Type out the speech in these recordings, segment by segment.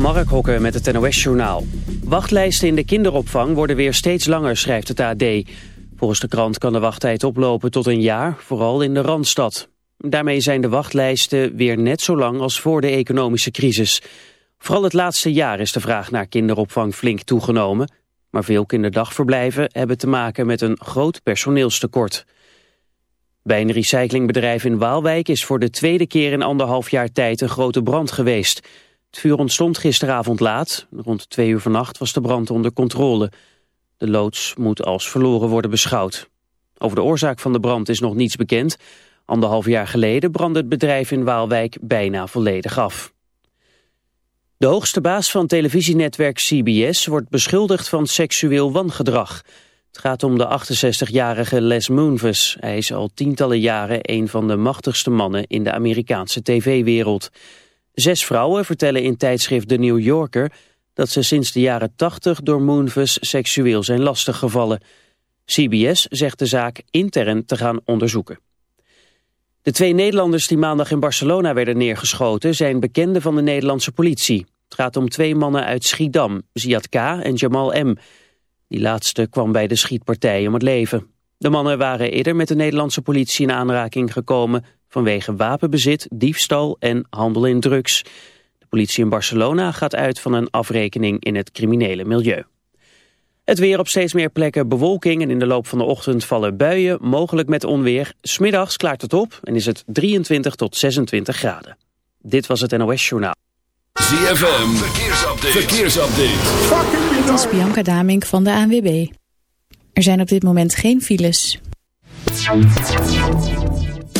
Mark Hokker met het NOS-journaal. Wachtlijsten in de kinderopvang worden weer steeds langer, schrijft het AD. Volgens de krant kan de wachttijd oplopen tot een jaar, vooral in de Randstad. Daarmee zijn de wachtlijsten weer net zo lang als voor de economische crisis. Vooral het laatste jaar is de vraag naar kinderopvang flink toegenomen. Maar veel kinderdagverblijven hebben te maken met een groot personeelstekort. Bij een recyclingbedrijf in Waalwijk is voor de tweede keer in anderhalf jaar tijd een grote brand geweest. Het vuur ontstond gisteravond laat. Rond twee uur vannacht was de brand onder controle. De loods moet als verloren worden beschouwd. Over de oorzaak van de brand is nog niets bekend. Anderhalf jaar geleden brandde het bedrijf in Waalwijk bijna volledig af. De hoogste baas van televisienetwerk CBS wordt beschuldigd van seksueel wangedrag. Het gaat om de 68-jarige Les Moonves. Hij is al tientallen jaren een van de machtigste mannen in de Amerikaanse tv-wereld. Zes vrouwen vertellen in tijdschrift The New Yorker dat ze sinds de jaren 80 door Moonves seksueel zijn lastiggevallen. CBS zegt de zaak intern te gaan onderzoeken. De twee Nederlanders die maandag in Barcelona werden neergeschoten zijn bekenden van de Nederlandse politie. Het gaat om twee mannen uit Schiedam, Ziad K. en Jamal M. Die laatste kwam bij de schietpartij om het leven. De mannen waren eerder met de Nederlandse politie in aanraking gekomen vanwege wapenbezit, diefstal en handel in drugs. De politie in Barcelona gaat uit van een afrekening in het criminele milieu. Het weer op steeds meer plekken bewolking en in de loop van de ochtend vallen buien, mogelijk met onweer. Smiddags klaart het op en is het 23 tot 26 graden. Dit was het NOS Journaal. ZFM, verkeersupdate. verkeersupdate. Dit is Bianca Damink van de ANWB. Er zijn op dit moment geen files.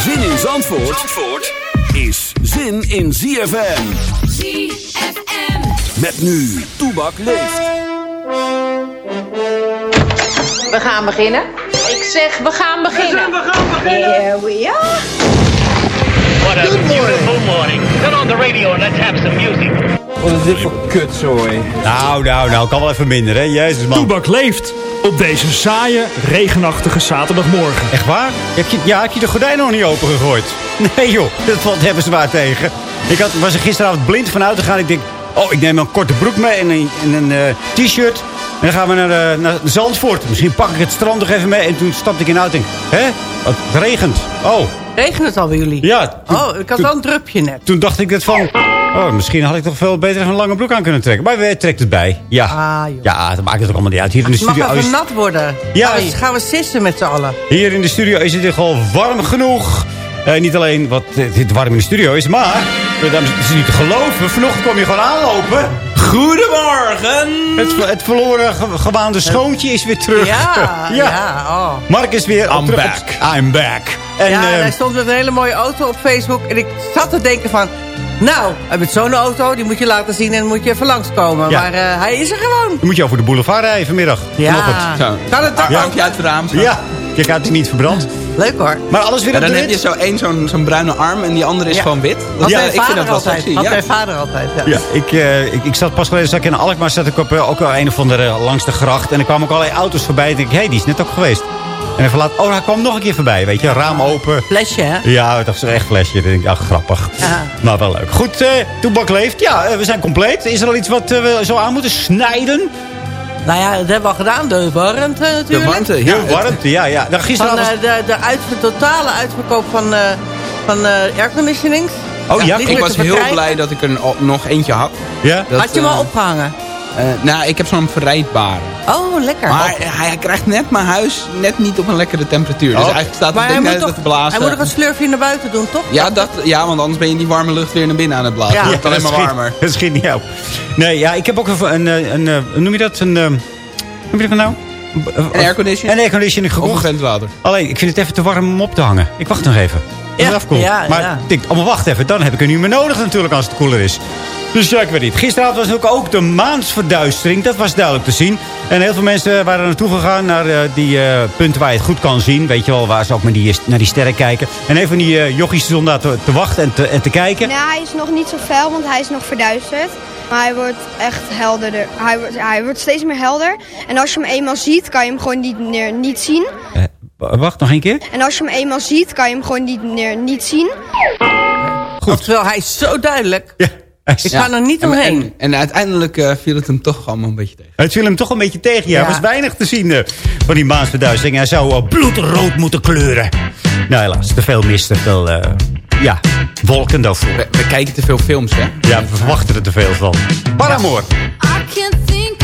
Zin in Zandvoort, Zandvoort is zin in ZFM. ZFM. Met nu, Toebak leeft. We gaan beginnen. Ik zeg, we gaan beginnen. We gaan beginnen. Here we are. What a beautiful morning. Turn on the radio and let's have some music. Wat is dit voor kutzooi? Nou, nou, nou, kan wel even minder, hè? Jezus, man. Toebak leeft op deze saaie, regenachtige zaterdagmorgen. Echt waar? Heb je, ja, heb je de gordijn nog niet opengegooid? Nee, joh, dat valt hebben ze waar tegen. Ik had, was er gisteravond blind van uitgegaan. Ik denk, oh, ik neem een korte broek mee en een, en een uh, t-shirt. En dan gaan we naar, uh, naar Zandvoort. Misschien pak ik het strand nog even mee. En toen stapte ik in de auto en hè? Het regent. Oh. Regent het al bij jullie? Ja. oh, ik had wel een drupje net. Toen dacht ik dat van... Oh, misschien had ik toch veel beter een lange broek aan kunnen trekken. Maar we trekt het bij. Ja. Ah, ja, dat maakt het toch allemaal niet uit. Hier in de het studio mag even is... nat worden. Ja. Dan gaan we sissen met z'n allen. Hier in de studio is het gewoon warm genoeg. Uh, niet alleen wat dit warm in de studio is, maar... Dames, het is niet te geloven. Vanochtend kwam je gewoon aanlopen. Goedemorgen. Het, het verloren ge gewaande schoontje is weer terug. Ja, ja. ja oh. Mark is weer I'm terug. back. I'm back. En, ja, uh, hij stond met een hele mooie auto op Facebook. En ik zat te denken van... Nou, met zo'n auto, die moet je laten zien en moet je even langskomen. Ja. Maar uh, hij is er gewoon. Dan moet je over de boulevard rijden vanmiddag. Ja. Zo. Kan het Ar ja. uit het raam. Zo. Ja. Kijk uit, het is niet verbrand. Leuk hoor. Maar alles weer Ja, op dan heb je zo één zo'n zo'n bruine arm en die andere is Ja. gewoon wit. Had ja, mijn ik vind vader dat wel altijd. sexy. Had Ja. mijn vader altijd, ja. Ja, ik, eh, ik, ik zat pas geleden zat ik in Alkmaar, zat ik op eh, ook al een of andere langs de gracht. En er kwamen ook allerlei auto's voorbij. En ik hé, hey, die is net ook geweest. En even laat, oh, hij kwam nog een keer voorbij, weet je. Raam open. Flesje, hè? Ja, dat is echt flesje. Ik denk, Ja, grappig. Ja. Maar wel leuk. Goed, eh Toebak leeft. Ja, eh, we zijn compleet. Is er al iets wat eh, we zo aan moeten snijden? Nou ja, dat hebben we al gedaan. De warmte natuurlijk. De warmte, ja. Ja, warmte, ja, ja. Nou, Van gisteren was... eh, de, de uitver- totale uitverkoop van, eh van eh airconditionings. Oh ja, Ik was heel blij dat ik er nog eentje had. Ja? Dat, Had je hem al eh, opgehangen? Eh, nou, ik heb zo'n verrijdbare. Oh, lekker. Maar hij, hij krijgt net mijn huis net niet op een lekkere temperatuur. Dus Oh. eigenlijk staat Maar het hij net toch, te blazen. hij moet ook een slurfje naar buiten doen, toch? ja, dat, ja, want anders ben je die warme lucht weer naar binnen aan het blazen. Ja. Ja, het wordt alleen maar schiet- warmer. Dat schiet niet op. Nee, ja, ik heb ook een, een, eh, een, eh, hoe noem je dat? Een, eh, hoe noem je dat nou? Een aircondition? Een airconditioning Of een gekocht. ventilator. Alleen, ik vind het even te warm om op te hangen. Ik wacht nog even. Ja, ja, maar ja. ik denk, oh, maar wacht even. Dan heb ik er niet meer nodig natuurlijk als het koeler is. Dus ja, ik weet niet. Gisteravond was natuurlijk ook de maansverduistering. Dat was duidelijk te zien. En heel veel mensen waren er naartoe gegaan. Naar eh, die eh, punten waar je het goed kan zien. Weet je wel, waar ze ook met die, naar die sterren kijken. En een van die uh, jochies stond daar te, te wachten en te, en te kijken. Nou, hij is nog niet zo fel, want hij is nog verduisterd. Maar hij wordt echt helderder. Hij wordt, hij wordt steeds meer helder. En als je hem eenmaal ziet, kan je hem gewoon niet, meer, niet zien. Eh, wacht, nog een keer. En als je hem eenmaal ziet, kan je hem gewoon niet, meer, niet zien. Goed. Terwijl hij is zo duidelijk. Ja. Ik ga er niet En, omheen. en, en uiteindelijk eh, viel het hem toch allemaal een beetje tegen. Het viel hem toch een beetje tegen. Ja, er was weinig te zien eh, van die maansverduistering. Hij zou uh, bloedrood moeten kleuren. Nou, helaas. Te veel mist, te veel uh, ja, wolken daarvoor. We, we, kijken te veel films, hè? Ja, we verwachten er te veel van. Paramore. I can't think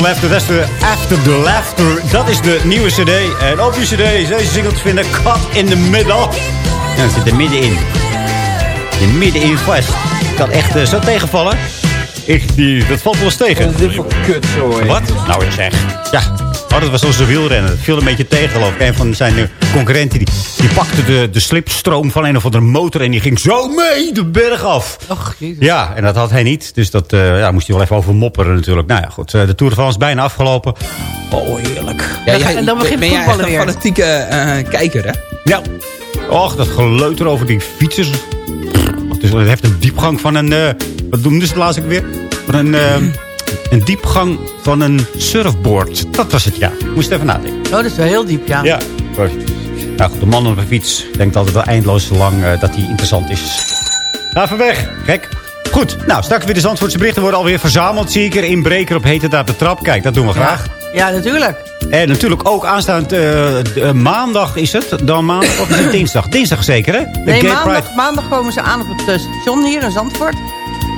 the Laughter, dat is de After the Laughter. Dat is de nieuwe cd. En op die cd is deze single te vinden. Cut in the middle. Ja, het zit er middenin. In middenin vast. kan echt eh, zo tegenvallen. Ik, die, dat valt wel eens tegen. Dit voor kut zo, Wat? Nou, zeg. Ja, oh, dat was onze wielrennen. Het viel een beetje tegen, geloof ik. Een van zijn eh, concurrenten die, die pakte de, de slipstroom van een of andere motor... en die ging zo mee de berg af. Och, jezus. Ja, en dat had hij niet. Dus dat eh, ja, moest hij wel even over mopperen natuurlijk. Nou ja, goed. eh, de Tour de France is bijna afgelopen. Oh, heerlijk. Ja, Ja, en dan begint ben voetballen een weer. fanatieke eh, kijker, hè? Ja. Och, dat geleuter over die fietsers. Dus het heeft een diepgang van een... wat noemden ze het laatst ook weer? Van een, een diepgang van een surfboard. Dat was het, ja. Moest even nadenken. Oh, dat is wel heel diep, ja. Ja. Nou goed, de man op een fiets denkt altijd wel eindeloos lang eh, dat hij interessant is. Even weg, gek. Goed, nou, straks weer de Zandvoortse berichten worden alweer verzameld. Zie ik er inbreker op hete daar de trap. Kijk, dat doen we graag. Ja, natuurlijk. En natuurlijk ook aanstaand eh, de- eh, maandag is het. Dan maandag of is het dinsdag? Dinsdag zeker, hè? De Nee, maandag, maandag komen ze aan op het station hier in Zandvoort.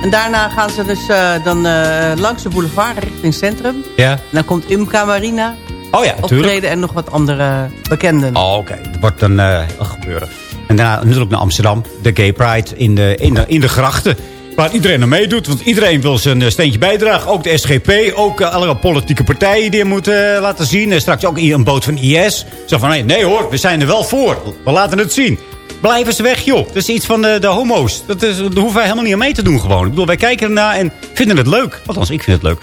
En daarna gaan ze dus eh, dan eh, langs de boulevard richting centrum. Ja. En dan komt Imca Marina Oh ja, natuurlijk. optreden en nog wat andere bekenden. Oh, oké. Dat wordt een eh, gebeuren. En daarna natuurlijk naar Amsterdam. De Gay Pride in de, in de, in de grachten. Waar iedereen aan meedoet. Want iedereen wil zijn steentje bijdragen. Ook de SGP. Ook alle politieke partijen die moeten laten zien. En straks ook een boot van IS. Zo van, nee, nee hoor, we zijn er wel voor. We laten het zien. Blijven ze weg, joh. Dat is iets van de, de homo's. Dat is, daar hoeven wij helemaal niet aan mee te doen gewoon. Ik bedoel, wij kijken ernaar en vinden het leuk. Althans, ik vind het leuk.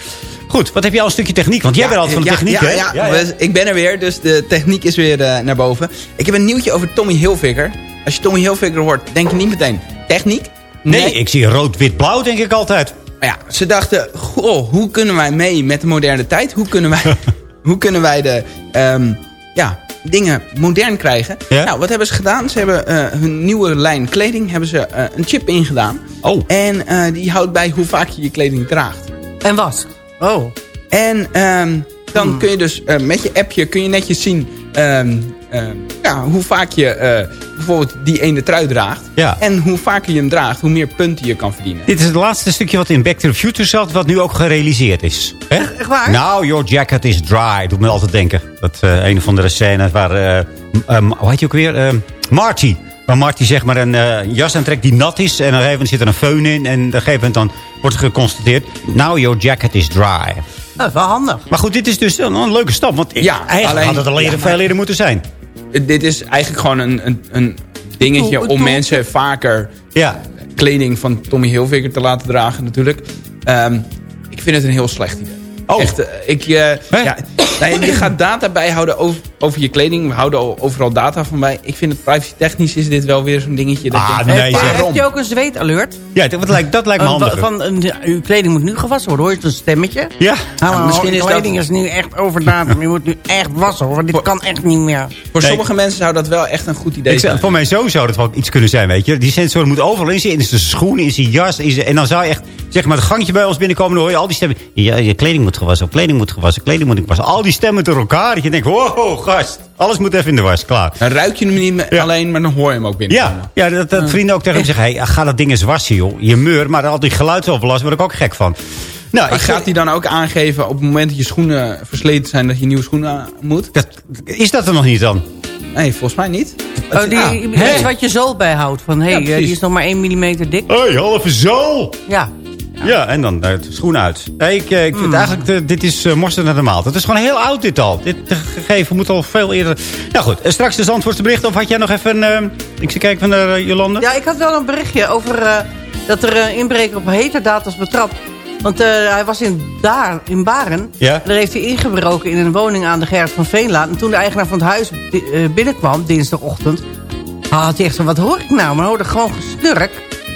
Goed, wat heb je al een stukje techniek? Want jij bent altijd van de ja, techniek, ja, hè? Ja, we- ik ben er weer, dus de techniek is weer eh, naar boven. Ik heb een nieuwtje over Tommy Hilfiger. Als je Tommy Hilfiger hoort, denk je niet meteen techniek. Nee, ik zie rood, wit, blauw, denk ik altijd. Maar ja, ze dachten, goh, hoe kunnen wij mee met de moderne tijd? Hoe kunnen wij, hoe kunnen wij de ehm, ja, dingen modern krijgen? Ja? Nou, wat hebben ze gedaan? Ze hebben eh, hun nieuwe lijn kleding hebben ze eh, een chip ingedaan. Oh. En eh, die houdt bij hoe vaak je je kleding draagt. En was. Oh. En ehm, dan Hmm. kun je dus met je appje kun je netjes zien ehm, ehm, ja, hoe vaak je eh, bijvoorbeeld die ene trui draagt. Ja. En hoe vaker je hem draagt, hoe meer punten je kan verdienen. Dit is het laatste stukje wat in Back to the Future zat, wat nu ook gerealiseerd is. Hè? Echt waar? Nou, your jacket is dry. Doet me altijd denken. Dat eh, een van de scènes waar, eh, hoe heet je ook weer? Eh, Marty. Waar Marty zeg maar een eh, jas aantrekt die nat is. En op een gegeven moment zit er een föhn in. En op een gegeven moment dan wordt geconstateerd. Now your jacket is dry. Dat is wel handig. Maar goed, dit is dus een, een leuke stap. Want ik, Ja, eigenlijk alleen- had het al eerder, ja, maar- veel eerder moeten zijn. Eh, Dit is eigenlijk gewoon een, een, een dingetje om mensen vaker Ja. kleding van Tommy Hilfiger te laten dragen natuurlijk. Ehm, ik vind het een heel slecht idee. Oh. Echt, eh, ik, eh, ja, je gaat data bijhouden over, over je kleding. We houden al- overal data van bij. Ik vind het privacy technisch is dit wel weer zo'n dingetje. Dat Ah, je, nee, Eh, zeg. Heeft je ook een zweetalert? Ja, dat lijkt, dat lijkt me Een- handig. Van, een- ja, uw kleding moet nu gewassen worden. Hoor je zo'n stemmetje? Ja. Hallo, misschien misschien is dat- kleding is nu echt over datum. Je moet nu echt wassen hoor. Dit kan echt niet meer. voor Nee. sommige mensen zou dat wel echt een goed idee Ik zijn. voor mij zo zou dat wel iets kunnen zijn, weet je. Die sensoren moeten overal in zitten. In zijn schoenen, in zijn jas. In zijn, en dan zou je echt, zeg maar, het gangje bij ons binnenkomen. Dan hoor je al die stemmen. Ja, je kleding moet gewassen, kleding moet gewassen, kleding moet gewassen. Al die stemmen door elkaar. Dat je denkt, wow, gast. Alles moet even in de was, klaar. Dan ruik je hem niet Ja. alleen, maar dan hoor je hem ook binnen. Ja, ja dat, dat vrienden ook tegen hem zeggen. Hey, ga dat ding eens wassen, joh. Je meur, maar al die geluidsoverlast word ik ook gek van. Nou, Maar ik gaat hij dan ook aangeven op het moment dat je schoenen versleten zijn... dat je nieuwe schoenen aan moet? dat, is dat er nog niet dan? Nee, volgens mij niet. Oh, die, Ah, hè? wat je zool bijhoudt. Van hé, hey, die is nog maar 1 mm dik. Hé, hey, halve zo. Ja. Ja, en dan eh, de schoen uit. Nee, ik, eh, ik vind eigenlijk, eh, dit is uh, morsen naar de maalt. Het is gewoon heel oud dit al. Dit eh, gegeven moet al veel eerder... Nou goed, eh, straks de Zandvoortse bericht. Of had jij nog even... eh, ik zie kijken van Jolande. Ja, ik had wel een berichtje over eh, dat er een inbreker op heterdaad was betrapt. Want eh, hij was in, daar, in Baren. Ja. En daar heeft hij ingebroken in een woning aan de Gerrit van Veenlaan. En toen de eigenaar van het huis bi- eh, binnenkwam, dinsdagochtend... had hij echt zo, wat hoor ik nou? Maar hoorde gewoon gesnurk.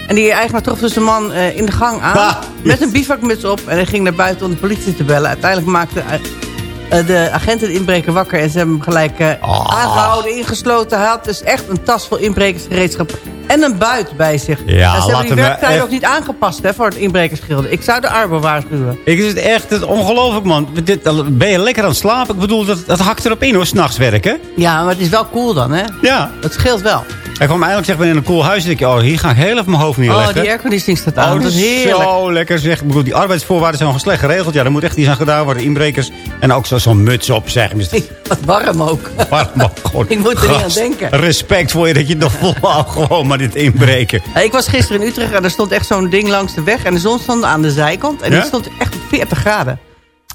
En die eigenaar trof dus de man eh, in de gang aan. Met een bivakmuts op. En hij ging naar buiten om de politie te bellen. Uiteindelijk maakte eh, eh, de agenten de inbreker wakker. En ze hebben hem gelijk Ah. aangehouden, ingesloten. Hij had dus echt een tas vol inbrekersgereedschap. En een buit bij zich. Ja, en ze hebben die maar werktijden echt- ook niet aangepast hè, voor het inbrekersschilder. Ik zou de Arbo waarschuwen. Ik is het echt het ongelooflijk, man. Dit, ben je lekker aan het slapen? Ik bedoel, dat, dat hakt erop in, hoor, s'nachts werken. Ja, maar het is wel cool dan, hè? Ja. Het scheelt wel. Hij kwam eindelijk zeg maar in een cool huis. En ik, oh, hier ga ik heel even mijn hoofd Oh, neerleggen. die airconditioning staat aan. Oh, dat is heerlijk. zo lekker zeg. Ik bedoel, die arbeidsvoorwaarden zijn gewoon slecht geregeld. Ja, daar moet echt iets aan gedaan worden. Inbrekers. En ook zo- zo'n muts op, zeg. Wat warm ook. Warm ook gewoon. Ik moet er niet aan denken. Respect voor je dat je het nog volhoudt. Gewoon maar dit inbreken. Ik was gisteren in Utrecht en er stond echt zo'n ding langs de weg. En de zon stond aan de zijkant. En Ja? die stond echt op 40 graden.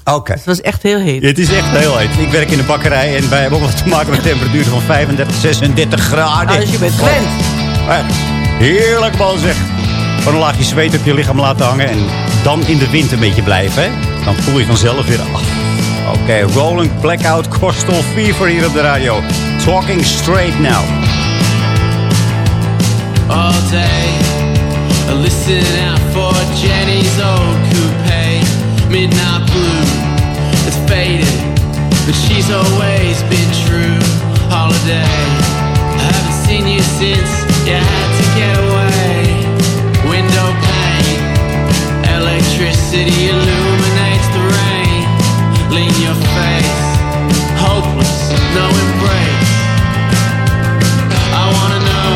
Oké. Het was echt heel heet. Het is echt heel heet. Ik werk in de bakkerij en wij hebben ook wat te maken met temperaturen van 35, 36 graden. Nou, dus je bent gewend. Oh, echt. Heerlijk man zeg. Gewoon een laagje zweet op je lichaam laten hangen en dan in de wind een beetje blijven. Hè? Dan voel je vanzelf weer af. Oké, Rolling Blackout Coastal Fever hier op de radio. Talking straight now. all day. I listen out for Jenny's old coupe, midnight blue. It's faded, but she's always been true. Holiday, I haven't seen you since you had to get away. Window pane, electricity illuminates the rain. Lean your face, hopeless, no embrace. I wanna know,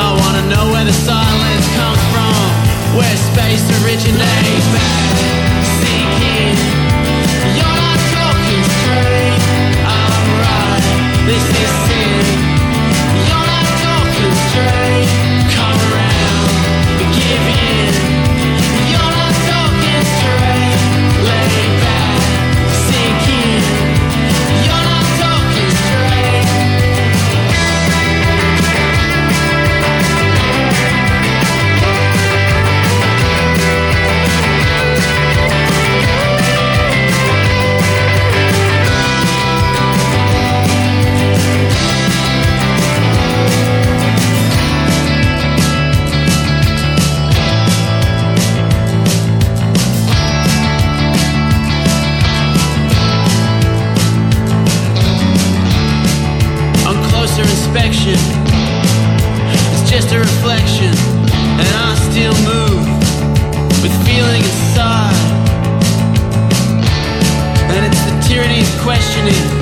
I wanna know where the silence comes from, where space originates. Questioning.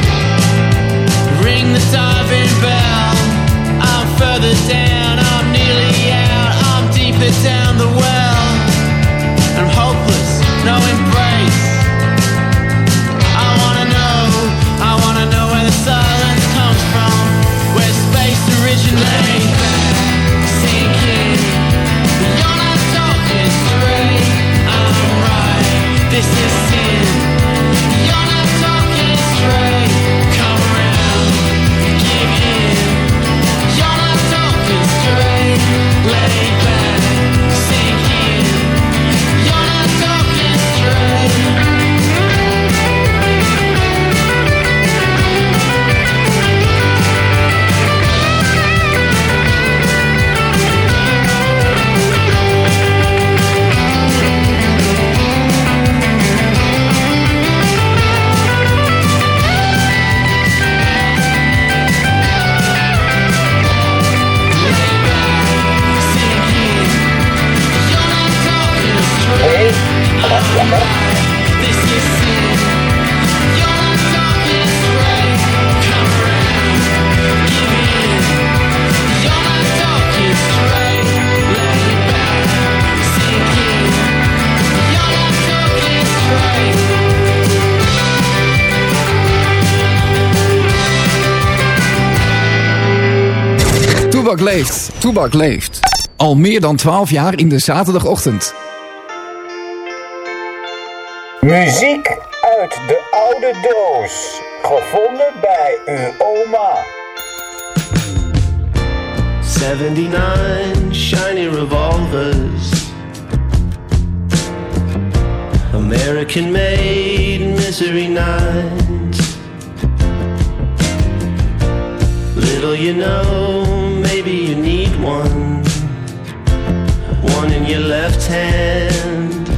Toebak leeft. Al meer dan 12 jaar in de zaterdagochtend. Muziek uit de oude doos. Gevonden bij uw oma. 79 shiny revolvers. American made misery nights. Little you know, one. One in your left hand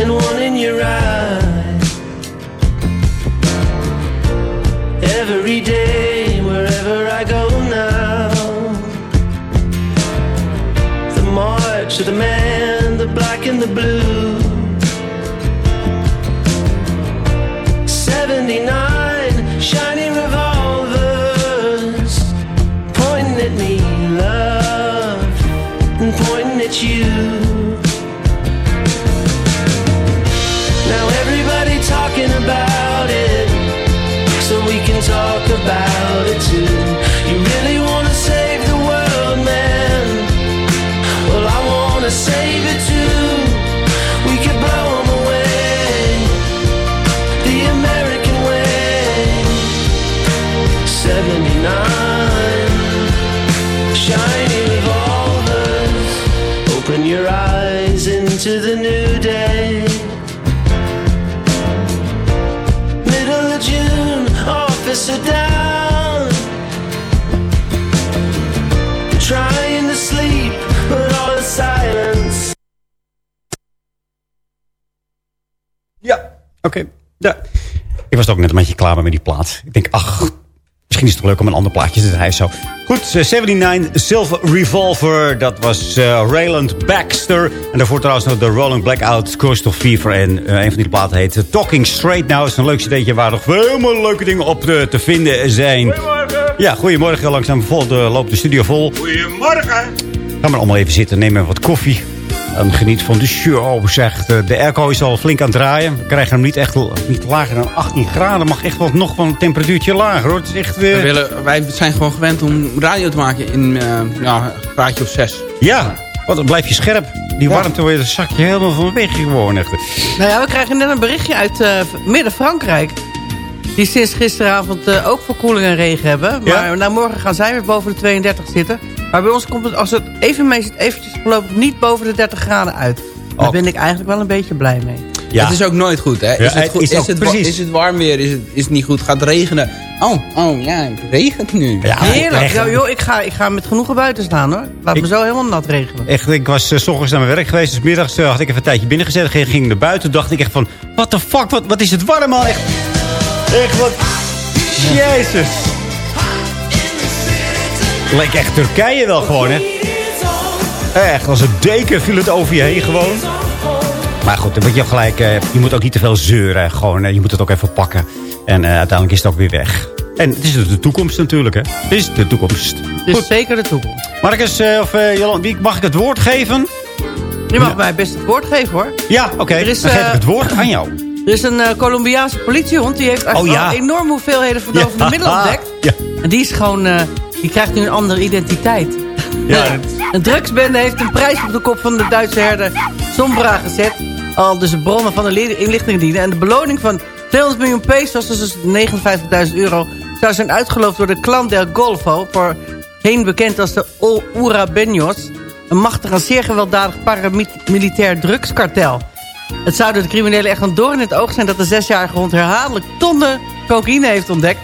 and one in your right. Every day, wherever I go now. The march of the man, the black and the blue. Ik was ook net een beetje klaar met die plaat. Ik denk, ach, misschien is het toch leuk om een ander plaatje te draaien zo. Goed, eh, 79 Silver Revolver. Dat was eh, Rayland Baxter. En daarvoor trouwens nog de Rolling Blackout, Coastal Fever. En eh, een van die platen heet eh, Talking Straight Now. is een leuk cd'tje waar nog helemaal leuke dingen op te, te vinden zijn. Goedemorgen. Ja, goedemorgen. Langzaam vol, de, loopt de studio vol. Goedemorgen. Ga maar allemaal even zitten, neem even wat koffie. En geniet van de show, zegt. eh, De airco is al flink aan het draaien. We krijgen hem niet echt niet lager dan 18 graden. Mag echt wel nog wel een temperatuurtje lager, hoor. Het is echt... eh, We willen, wij zijn gewoon gewend om radio te maken in eh, ja, een graadje of zes. Ja, want dan blijf je scherp. Die warmte weer zak je helemaal van weg gewoon. Echt. Nou ja, we krijgen net een berichtje uit eh, Midden-Frankrijk. Die sinds gisteravond eh, ook verkoeling en regen hebben. Maar nou, morgen gaan zij weer boven de 32 zitten. Maar bij ons komt het, als het even mee zit, eventjes voorlopig niet boven de 30 graden uit. Daar ben ik eigenlijk wel een beetje blij mee. Het is ook nooit goed, hè? Is, Ja, het, goed, is het, precies. is het warm weer? Is het, is het niet goed? Gaat het regenen? Oh, oh ja, het regent nu. Heerlijk. Nou, joh, ik, ga, ik ga met genoegen buiten staan hoor. Laat me zo helemaal nat regenen. Echt, ik was eh, s ochtends naar mijn werk geweest. Dus middags eh, had ik even een tijdje binnengezet. Ging, ging naar buiten. dacht ik echt van... What the fuck? Wat, wat is het warm, man? Echt, echt wat... Jezus. Leek echt Turkije wel gewoon, hè? Echt, als een deken viel het over je heen gewoon. Maar goed, dan moet je gelijk... eh, je moet ook niet te veel zeuren. Gewoon, eh, je moet het ook even pakken. En eh, uiteindelijk is het ook weer weg. En het is de toekomst natuurlijk, hè? Het is de toekomst. Het is zeker de toekomst. Marcus, of Jolanda, wie mag ik het woord geven? Je mag mij best het woord geven hoor. Ja, oké. Is, Dan geef ik het woord aan jou. Er is een eh, Colombiaanse politiehond. Die heeft Oh, ja. enorme hoeveelheden verdovende Ja. middelen ontdekt. Ja. En die is gewoon... eh, die krijgt nu een andere identiteit. Ja, Een drugsbende heeft een prijs op de kop van de Duitse herder Sombra gezet. Al dus de bronnen van de le- inlichtingendienst. En de beloning van 200 miljoen pesos, dus 59.000 euro... zou zijn uitgeloofd door de Clan del Golfo... voor heen bekend als de Urabeños... een machtig en zeer gewelddadig paramilitair drugskartel. Het zou door de criminelen echt een doorn in het oog zijn... dat de zesjarige hond herhaaldelijk tonnen cocaïne heeft ontdekt...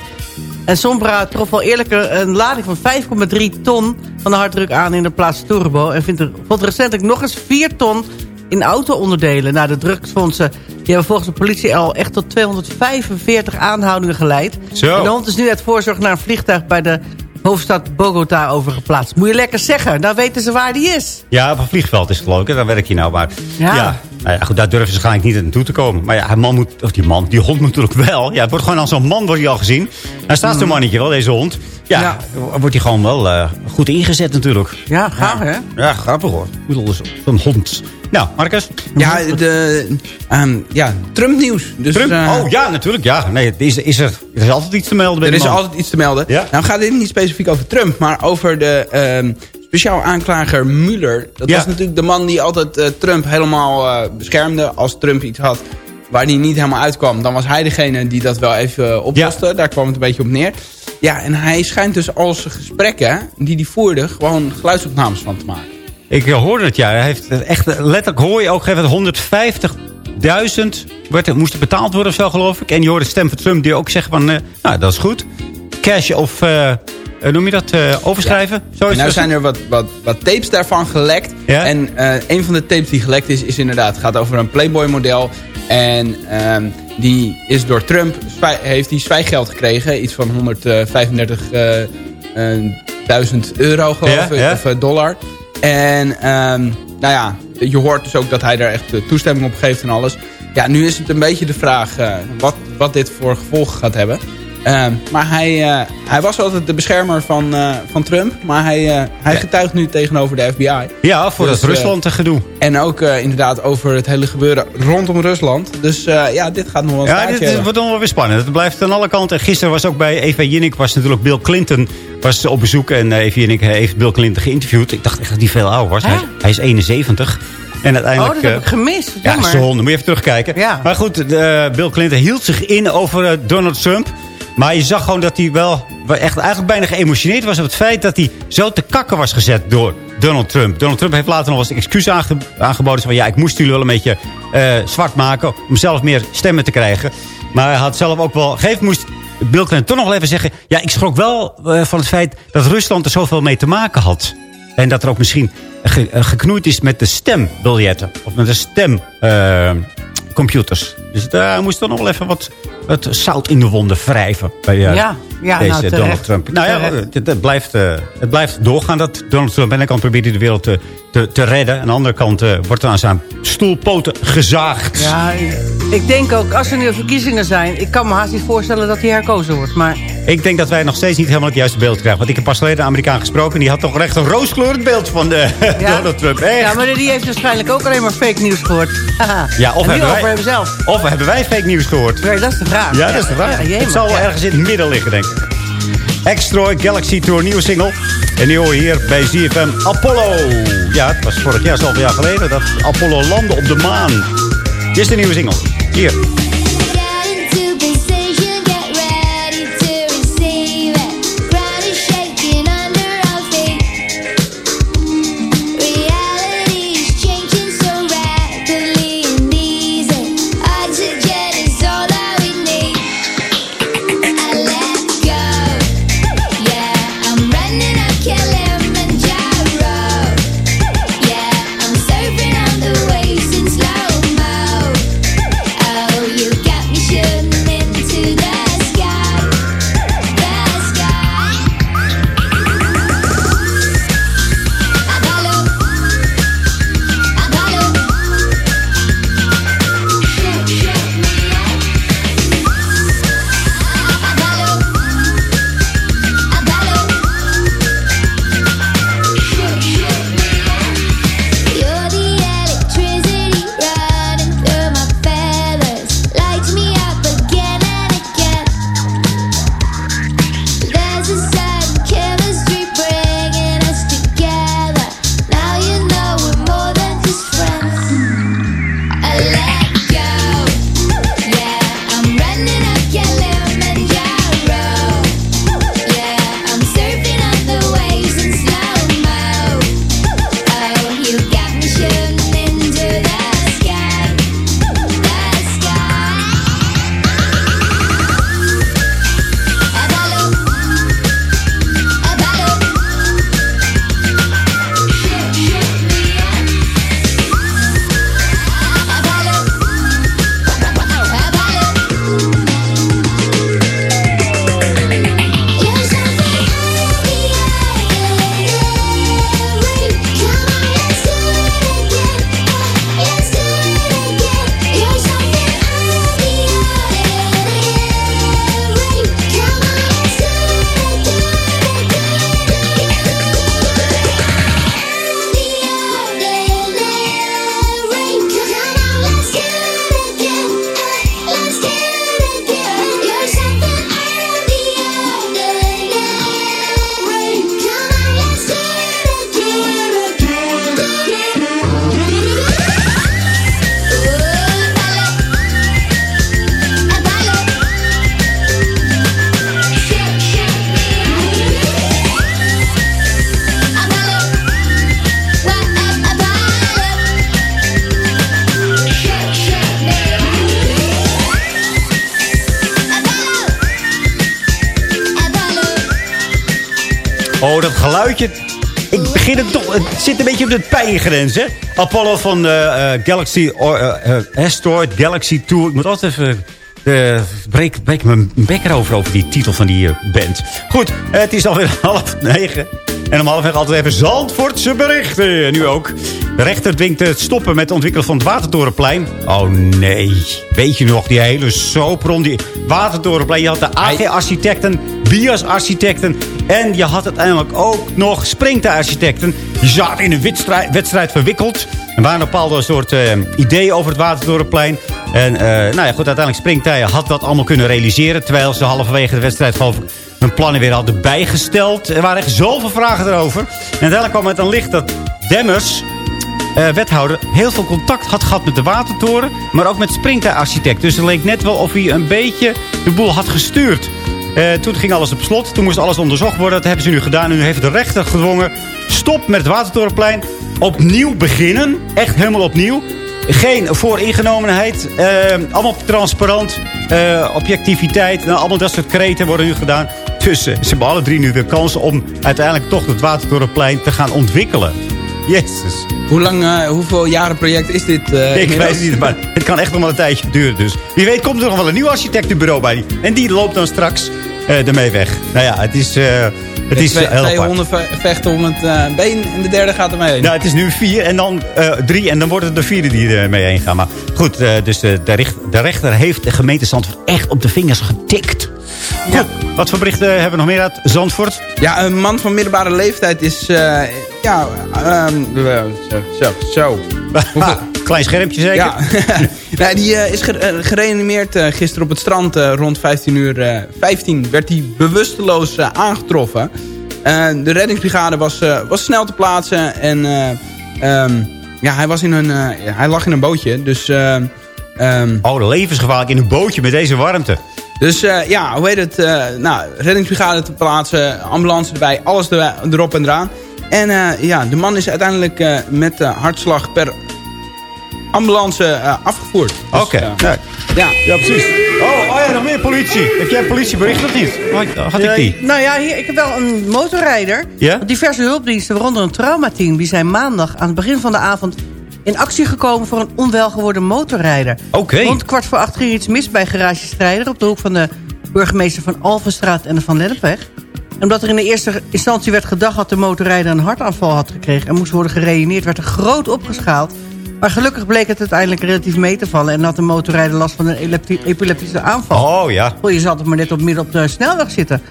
En Sombra trof al eerlijk een lading van 5,3 ton van de harddruk aan in de plaats Turbo. En vindt er, vond recentelijk nog eens 4 ton in auto-onderdelen. Nou, de drugsfondsen die hebben volgens de politie al echt tot 245 aanhoudingen geleid. Zo. En de hond is nu uit voorzorg naar een vliegtuig bij de hoofdstad Bogota overgeplaatst. Moet je lekker zeggen, dan weten ze waar die is. Ja, op een vliegveld is het geloof ik. Daar werk je nou. Maar Ja. ja. Nou ja, goed, daar durven ze waarschijnlijk niet naartoe te komen. Maar ja, een man moet, of die man, die hond moet natuurlijk wel. Ja, het wordt gewoon als zo'n man wordt hij al gezien. Hij staat zo'n mannetje wel, deze hond. Ja, wordt hij gewoon wel eh, goed ingezet natuurlijk. Ja, gaaf hè? Ja, grappig hoor. Zo- Zo'n hond. Nou, Marcus? Ja, de, ehm, ja Trump nieuws. Dus, Trump? eh, oh ja, natuurlijk. Ja, nee, is, is er, er is altijd iets te melden. bij Er is man. altijd iets te melden. Ja? Nou gaat dit niet specifiek over Trump, maar over de ehm, speciaal aanklager Mueller. Dat Ja. was natuurlijk de man die altijd eh, Trump helemaal eh, beschermde. Als Trump iets had waar hij niet helemaal uitkwam, dan was hij degene die dat wel even eh, oploste. Daar kwam het een beetje op neer. Ja, en hij schijnt dus al zijn gesprekken die hij voerde gewoon geluidsopnames van te maken. Ik hoorde het, ja. Hij heeft echt, letterlijk hoor je ook even 150.000 werd er- moest er betaald worden of zo, geloof ik. En je hoorde de stem van Trump die ook zegt van, nou, dat is goed. Cash of, noem je dat, eh, overschrijven? Zo is En nou zijn er wat, wat, wat tapes daarvan gelekt. Ja? En eh, een van de tapes die gelekt is, is inderdaad gaat over een Playboy-model. En ehm, die is door Trump, heeft hij zwijggeld gekregen. Iets van 135.000 euro, geloof Ja, ik, ja. of eh, dollar. En ehm, nou ja, je hoort dus ook dat hij daar echt eh, toestemming op geeft en alles. Ja, nu is het een beetje de vraag eh, wat, wat dit voor gevolgen gaat hebben. Ehm, maar hij, eh, hij was altijd de beschermer van, eh, van Trump. Maar hij, eh, hij getuigt nu tegenover de FBI. Ja, voor Dus, dat Rusland te gedoe. En ook eh, inderdaad over het hele gebeuren rondom Rusland. Dus eh, ja, dit gaat nog wel een Ja, dit, wordt nog wel weer spannend. Het blijft aan alle kanten. Gisteren was ook bij Eva Jinnik, was natuurlijk Bill Clinton was op bezoek. En Eva Jinnik heeft Bill Clinton geïnterviewd. Ik dacht echt dat hij veel ouder was. Hij, is- hij is 71. En Oh, uiteindelijk... dat heb eh, ik gemist. Ja, Jammer. zonde. Moet je even terugkijken. Ja. Maar goed, Bill Clinton hield zich in over Donald Trump. Maar je zag gewoon dat hij wel, echt eigenlijk bijna geëmotioneerd was... op het feit dat hij zo te kakken was gezet door Donald Trump. Donald Trump heeft later nog eens een excuus aange- aangeboden. Van ja, ik moest jullie wel een beetje eh, zwart maken... om zelf meer stemmen te krijgen. Maar hij had zelf ook wel... Geef moest Bill Clinton toch nog even zeggen... ja, ik schrok wel eh, van het feit dat Rusland er zoveel mee te maken had. En dat er ook misschien eh, geknoeid is met de stembiljetten. Of met de stemcomputers. Dus daar moest toch nog wel even wat, wat zout in de wonden wrijven. Bij eh, Ja, ja, deze nou. Donald Trump. Nou ja, Terecht. het, het blijft, eh, het blijft doorgaan dat Donald Trump... aan de ene kant probeert hij de wereld te, te, te redden. Aan de andere kant eh, wordt er aan zijn stoelpoten gezaagd. Ja, ik denk ook, als er nu verkiezingen zijn... ik kan me haast niet voorstellen dat hij herkozen wordt. Maar Ik denk dat wij nog steeds niet helemaal het juiste beeld krijgen. Want ik heb pas geleden een Amerikaan gesproken... en die had toch echt een rooskleurend beeld van de, Donald Trump. Echt. Ja, maar die heeft waarschijnlijk ook alleen maar fake nieuws gehoord. Ja, of hebben, over wij, hem zelf. of hebben wij fake nieuws gehoord? Nee, dat is de vraag. Ja, dat is de vraag. Ja, het zal wel ergens in het midden liggen, denk ik. Extroid Galaxy Tour, nieuwe single. En die hoor je hier bij ZFM Apollo. Ja, het was vorig jaar, zoveel jaar geleden, dat Apollo landde op de maan. Dit is de nieuwe single. Hier. Hè? Apollo van eh, Galaxy... eh, Asteroid Galaxy Tour. Ik moet altijd even... eh breek, breek mijn bek erover over die titel van die band. Goed, het is alweer half negen. En om halfweg altijd even Zandvoortse berichten. En nu ook. De rechter dwingt het stoppen met het ontwikkelen van het Watertorenplein. Oh nee. Weet je nog, die hele soap rond die Watertorenplein. Je had de AG-architecten, BIAS-architecten. En je had uiteindelijk ook nog Springta-architecten. Die zaten in een wedstrijd, wedstrijd verwikkeld. En waren bepaalde soort eh, ideeën over het Watertorenplein. En eh, nou ja, goed, uiteindelijk Springtij had dat allemaal kunnen realiseren. Terwijl ze halverwege de wedstrijd ik hun plannen weer hadden bijgesteld. Er waren echt zoveel vragen erover. En uiteindelijk kwam het aan licht dat Demmers, eh, wethouder, heel veel contact had gehad met de Watertoren. Maar ook met Springtij architect. Dus het leek net wel of hij een beetje de boel had gestuurd. Eh, toen ging alles op slot. Toen moest alles onderzocht worden. Dat hebben ze nu gedaan. En nu heeft de rechter gedwongen. Stop met het Watertorenplein. Opnieuw beginnen. Echt helemaal opnieuw. Geen vooringenomenheid. eh, allemaal transparant. eh, objectiviteit. Nou, allemaal dat soort kreten worden nu gedaan. Dus ze hebben alle drie nu de kans om uiteindelijk toch het Watertorenplein te gaan ontwikkelen. Jezus. Hoe lang, hoeveel jaren project is dit? ik inmiddels? weet het niet, maar het kan echt nog wel een tijdje duren. Dus wie weet komt er nog wel een nieuw architectenbureau bij. En die loopt dan straks ermee weg. Nou ja, het is, eh, het is twee, heel twee honden ve- vechten om het eh, been en de derde gaat ermee heen. Nou, het is nu vier en dan eh, drie en dan wordt het de vierde die er mee heen gaat. Maar goed, eh, dus eh, de, de rechter heeft de gemeente Zandvoort echt op de vingers getikt. Goed, wat voor berichten hebben we nog meer uit Zandvoort? Ja, een man van middelbare leeftijd is... eh, ja, ehm, zo, zo, zo. Klein schermpje zeker? Ja, nee, die eh, is eh, gereanimeerd eh, gisteren op het strand rond 15 uur. eh 15 werd hij bewusteloos aangetroffen. De reddingsbrigade was, was snel te plaatsen en eh, ehm, ja, hij, was in een, hij lag in een bootje. Dus, ehm, oh, levensgevaarlijk in een bootje met deze warmte. Dus ja, hoe heet het? nou, reddingsbrigade te plaatsen, ambulance erbij, alles er- erop en eraan. En ja, de man is uiteindelijk met hartslag per ambulance eh, afgevoerd. Dus, Oké, eh, ja. ja. ja, precies. Oh, oh ja, nog meer politie. Heb jij een politiebericht of niet? Had, had ik die? Nou ja, hier, ik heb wel een motorrijder. Ja? Diverse hulpdiensten, waaronder een traumateam... die zijn maandag aan het begin van de avond in actie gekomen... voor een onwel geworden motorrijder. Oké. Rond kwart voor acht ging iets mis bij Garage Strijder... op de hoek van de burgemeester van Alvenstraat en de Van Lennepweg. En omdat er in de eerste instantie werd gedacht... dat de motorrijder een hartaanval had gekregen... en moest worden gereanimeerd, werd er groot opgeschaald... Maar gelukkig bleek het uiteindelijk relatief mee te vallen... en had de motorrijder last van een epilepti- epileptische aanval. Oh ja. Goh, je zat maar net op midden op de snelweg zitten.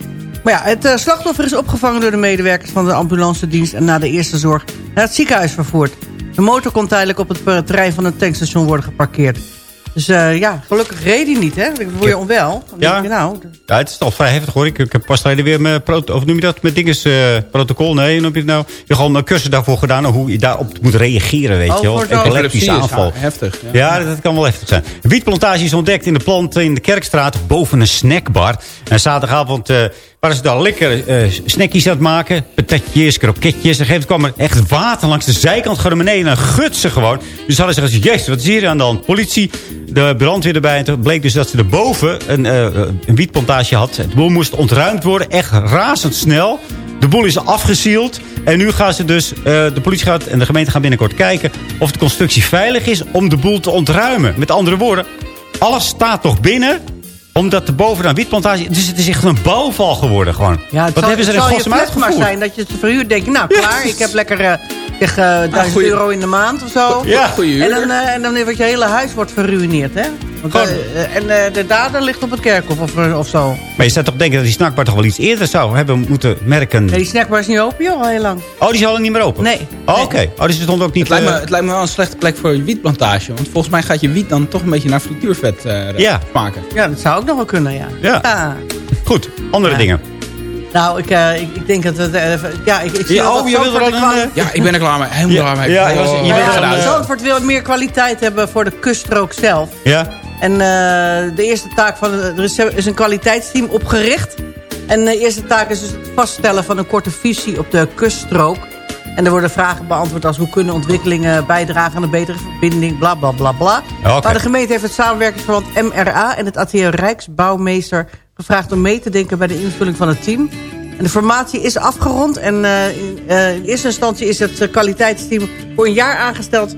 Maar ja, het eh, slachtoffer is opgevangen door de medewerkers van de ambulance dienst... en na de eerste zorg naar het ziekenhuis vervoerd. De motor kon tijdelijk op het eh, terrein van een tankstation worden geparkeerd. Dus eh, ja, gelukkig reed hij niet, hè? Dan word je onwel. Ja. je, nou, Ja, het is toch vrij heftig hoor. Ik, ik heb pas geleden weer mijn of noem je dat met dinges eh, protocol? Nee, hoe noem je het nou? Je hebt gewoon een cursus daarvoor gedaan hoe je daarop moet reageren, weet Oh, je wel. epilepsie is aanval. heftig, Ja, dat kan wel heftig zijn. Een wietplantage is ontdekt in de plant in de Kerkstraat boven een snackbar. En zaterdagavond eh, waren ze daar lekker eh snackies aan het maken. Patatjes, kroketjes. En gegeven kwam er echt water langs de zijkant gewoon naar beneden. En gutsen gewoon. Dus hadden ze gezegd, jezus, wat is hier aan de hand? Politie, de brandweer erbij. En toen bleek dus dat ze erboven een, eh, een wietplantage had. De boel moest ontruimd worden. Echt razendsnel. De boel is afgesield. En nu gaan ze dus, eh, de politie gaat en de gemeente gaan binnenkort kijken... of de constructie veilig is om de boel te ontruimen. Met andere woorden, alles staat nog binnen omdat de bovenaan wietplantage... Dus het is echt een bouwval geworden gewoon. Ja, het Wat zal, hebben ze er godsnaam uitgevoerd? zijn dat je het verhuurd denkt... nou, klaar, ik heb lekker eh, zeg, eh, 1000 goeie- euro in de maand of zo. Ja. Goeie En huur. dan, eh, en dan wordt je hele huis wordt verruineerd, hè? Want, eh, eh, en eh, de dader ligt op het kerkhof of, of zo. Maar je zou toch denken dat die snackbar toch wel iets eerder zou hebben moeten merken. Nee, die snackbar is niet open, joh, al heel lang. Oh, die is al niet meer open? Nee. Oh, oké. Oh, dus er stond ook niet... Het lijkt, me, het lijkt me wel een slechte plek voor je wietplantage. Want volgens mij gaat je wiet dan toch een beetje naar frituurvet eh Ja. maken. Ja, dat zou ook nog wel kunnen, ja. Ja. Goed, andere Ja. dingen. Nou, ik, eh, ik, ik denk dat het... ja, ik, ik zie Ja, oh, dat je een, kwali- eh, Ja, ik ben er klaar mee. Helemaal Ja. klaar mee. Ja, je was- je Oh, er ja. Zandvoort wil meer kwaliteit hebben voor de kuststrook zelf. Ja? En eh, de eerste taak van... Er is, is een kwaliteitsteam opgericht. En de eerste taak is dus het vaststellen van een korte visie op de kuststrook. En er worden vragen beantwoord als hoe kunnen ontwikkelingen bijdragen aan een betere verbinding, bla bla bla bla. Maar de gemeente heeft het samenwerkingsverband MRA en het atelier Rijksbouwmeester gevraagd om mee te denken bij de invulling van het team. En de formatie is afgerond en eh, in, eh, in eerste instantie is het eh, kwaliteitsteam voor een jaar aangesteld.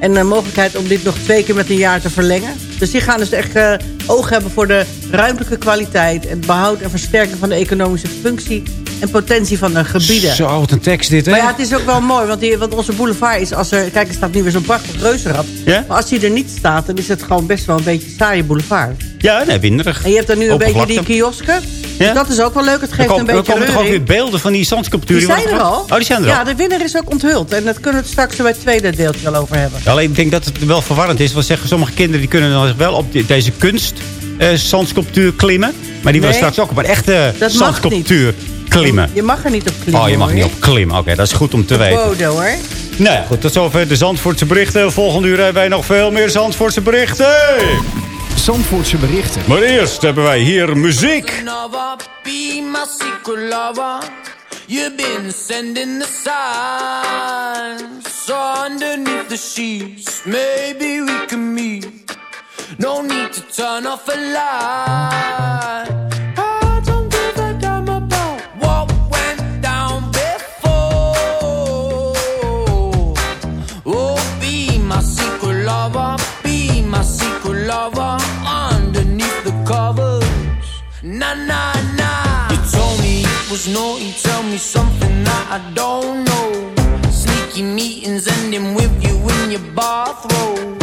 En de mogelijkheid om dit nog twee keer met een jaar te verlengen. Dus die gaan dus echt eh, oog hebben voor de ruimtelijke kwaliteit... het behoud en versterken van de economische functie... en potentie van de gebieden. Zo, wat een tekst dit, hè? Maar ja, het is ook wel mooi, want, die, want onze boulevard is als er... Kijk, er staat nu weer zo'n prachtig reuzenrad. Ja? Maar als die er niet staat, dan is het gewoon best wel een beetje saaie boulevard. Ja, nee, winderig. En je hebt dan nu een beetje die kiosken. Ja? Dus dat is ook wel leuk. Het Er geeft komen, een er beetje komen toch ook weer beelden van die zandsculpturen. Die zijn er al. Oh, die zijn er al. Ja, de winnaar is ook onthuld. En dat kunnen we het straks bij het tweede deeltje wel over hebben. Alleen ik denk dat het wel verwarrend is. Want zeggen sommige kinderen die kunnen dan wel op die- deze kunst eh, zandsculptuur klimmen. Maar die willen Nee. straks ook op een echte zandsculptuur klimmen. Je mag er niet op klimmen. Oh, je mag hoor. niet op klimmen. Oké, dat is goed om te weten. Bodo, hoor. Nou ja, goed. Tot zover de Zandvoortse berichten. Volgende uur hebben wij nog veel meer Zandvoortse berichten. Zandvoortse berichten. Maar eerst hebben wij hier muziek. You've been sending the signs. So underneath the sheets, maybe we can meet. No need to turn off a light. I don't give a damn about what went down before. Oh, be my secret lover, be my secret lover. Underneath the covers, na na na. You told me it was naughty, tell me something that I don't know. Sneaky meetings ending with you in your bathrobe.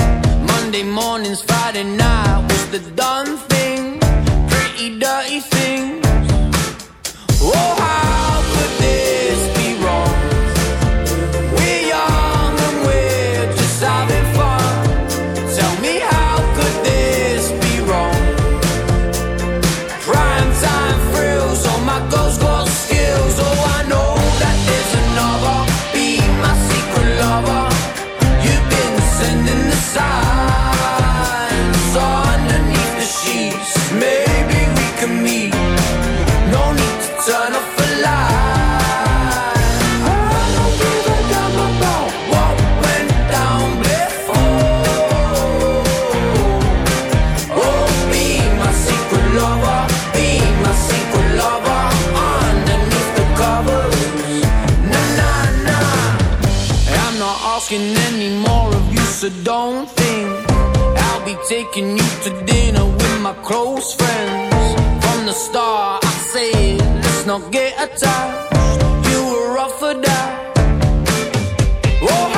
Monday mornings, Friday night was the done thing. Pretty dirty things. Oh, so don't think I'll be taking you to dinner with my close friends. From the start, I said, let's not get attached. You were up for that. Oh,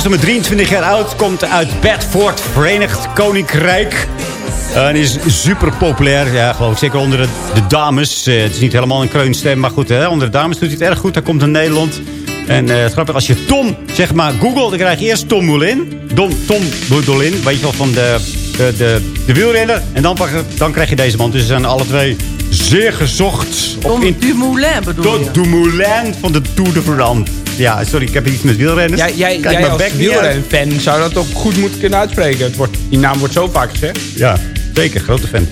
Is nummer 23 jaar oud, komt uit Bedford, Verenigd Koninkrijk. Eh, en is super populair, ja, geloof ik. Zeker onder de, de dames. Eh, het is niet helemaal een kreunstem, maar goed, hè, onder de dames doet hij het erg goed. Hij komt in Nederland. En eh, het grappige, als je Tom, zeg maar, Google, dan krijg je eerst Tom Moulin. Dom, Tom Moulin, weet je wel, van de, de, de, de wielrenner. En dan, dan krijg je deze man. Dus ze zijn alle twee zeer gezocht. Tom Dumoulin bedoel Tom je? Dumoulin van de Tour de France. Ja, sorry, ik heb iets met wielrenners. Jij, jij, Kijk jij als wielren-fan zou dat toch goed moeten kunnen uitspreken. Het wordt, die naam wordt zo vaak gezegd. Ja, zeker. Grote fan.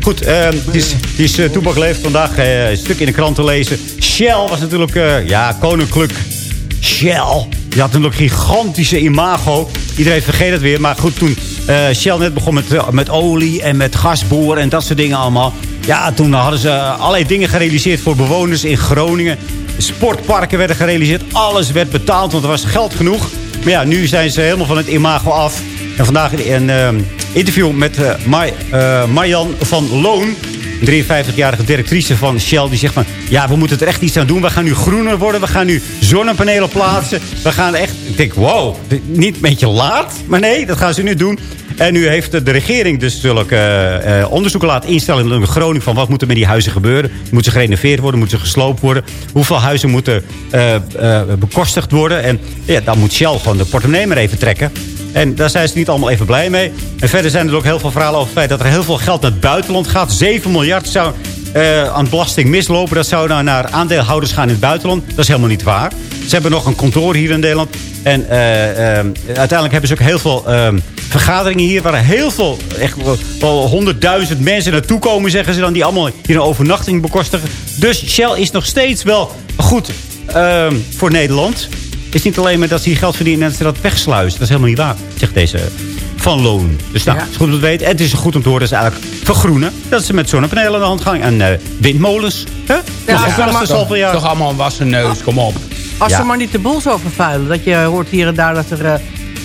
Goed, eh, het is, het is uh, leeft vandaag eh, een stuk in de krant te lezen. Shell was natuurlijk, eh, ja, koninklijk. Shell. Die had natuurlijk gigantische imago. Iedereen vergeet het weer. Maar goed, toen Shell net begon met, met olie en met gasboren en dat soort dingen allemaal. Ja, toen hadden ze allerlei dingen gerealiseerd voor bewoners in Groningen. Sportparken werden gerealiseerd. Alles werd betaald, want er was geld genoeg. Maar ja, nu zijn ze helemaal van het imago af. En vandaag in, eh, interview met eh, Marjan van Loon. Een 53-jarige directrice van Shell. Die zegt van, ja, we moeten er echt iets aan doen. We gaan nu groener worden. We gaan nu zonnepanelen plaatsen. We gaan echt... Ik denk, wow, niet een beetje laat. Maar nee, dat gaan ze nu doen. En nu heeft de regering dus zulke eh, eh, onderzoeken laten instellen in Groningen... van wat moet er met die huizen gebeuren. Moeten ze gerenoveerd worden? Moeten ze gesloopt worden? Hoeveel huizen moeten eh, bekostigd worden? En ja, dan moet Shell gewoon de portemonnee maar even trekken. En daar zijn ze niet allemaal even blij mee. En verder zijn er ook heel veel verhalen over het feit... dat er heel veel geld naar het buitenland gaat. 7 miljard zou eh, aan belasting mislopen. Dat zou nou naar aandeelhouders gaan in het buitenland. Dat is helemaal niet waar. Ze hebben nog een kantoor hier in Nederland. En eh, eh, uiteindelijk hebben ze ook heel veel eh, vergaderingen hier... waar heel veel, echt wel- honderdduizend mensen naartoe komen... zeggen ze dan, die allemaal hier een overnachting bekostigen. Dus Shell is nog steeds wel goed eh, voor Nederland. Het is niet alleen maar dat ze hier geld verdienen en dat ze dat wegsluizen. Dat is helemaal niet waar, zegt deze van Loon. Dus nou, het is goed om te weten. En het is goed om te horen dat ze eigenlijk vergroenen. Dat ze met zonnepanelen aan de hand gaan. En eh, windmolens. Hè? Ja, toch, zoveel jaar. toch allemaal een wassen neus, kom op. Als Ja. ze maar niet de boel zo vervuilen. Dat je hoort hier en daar dat er eh,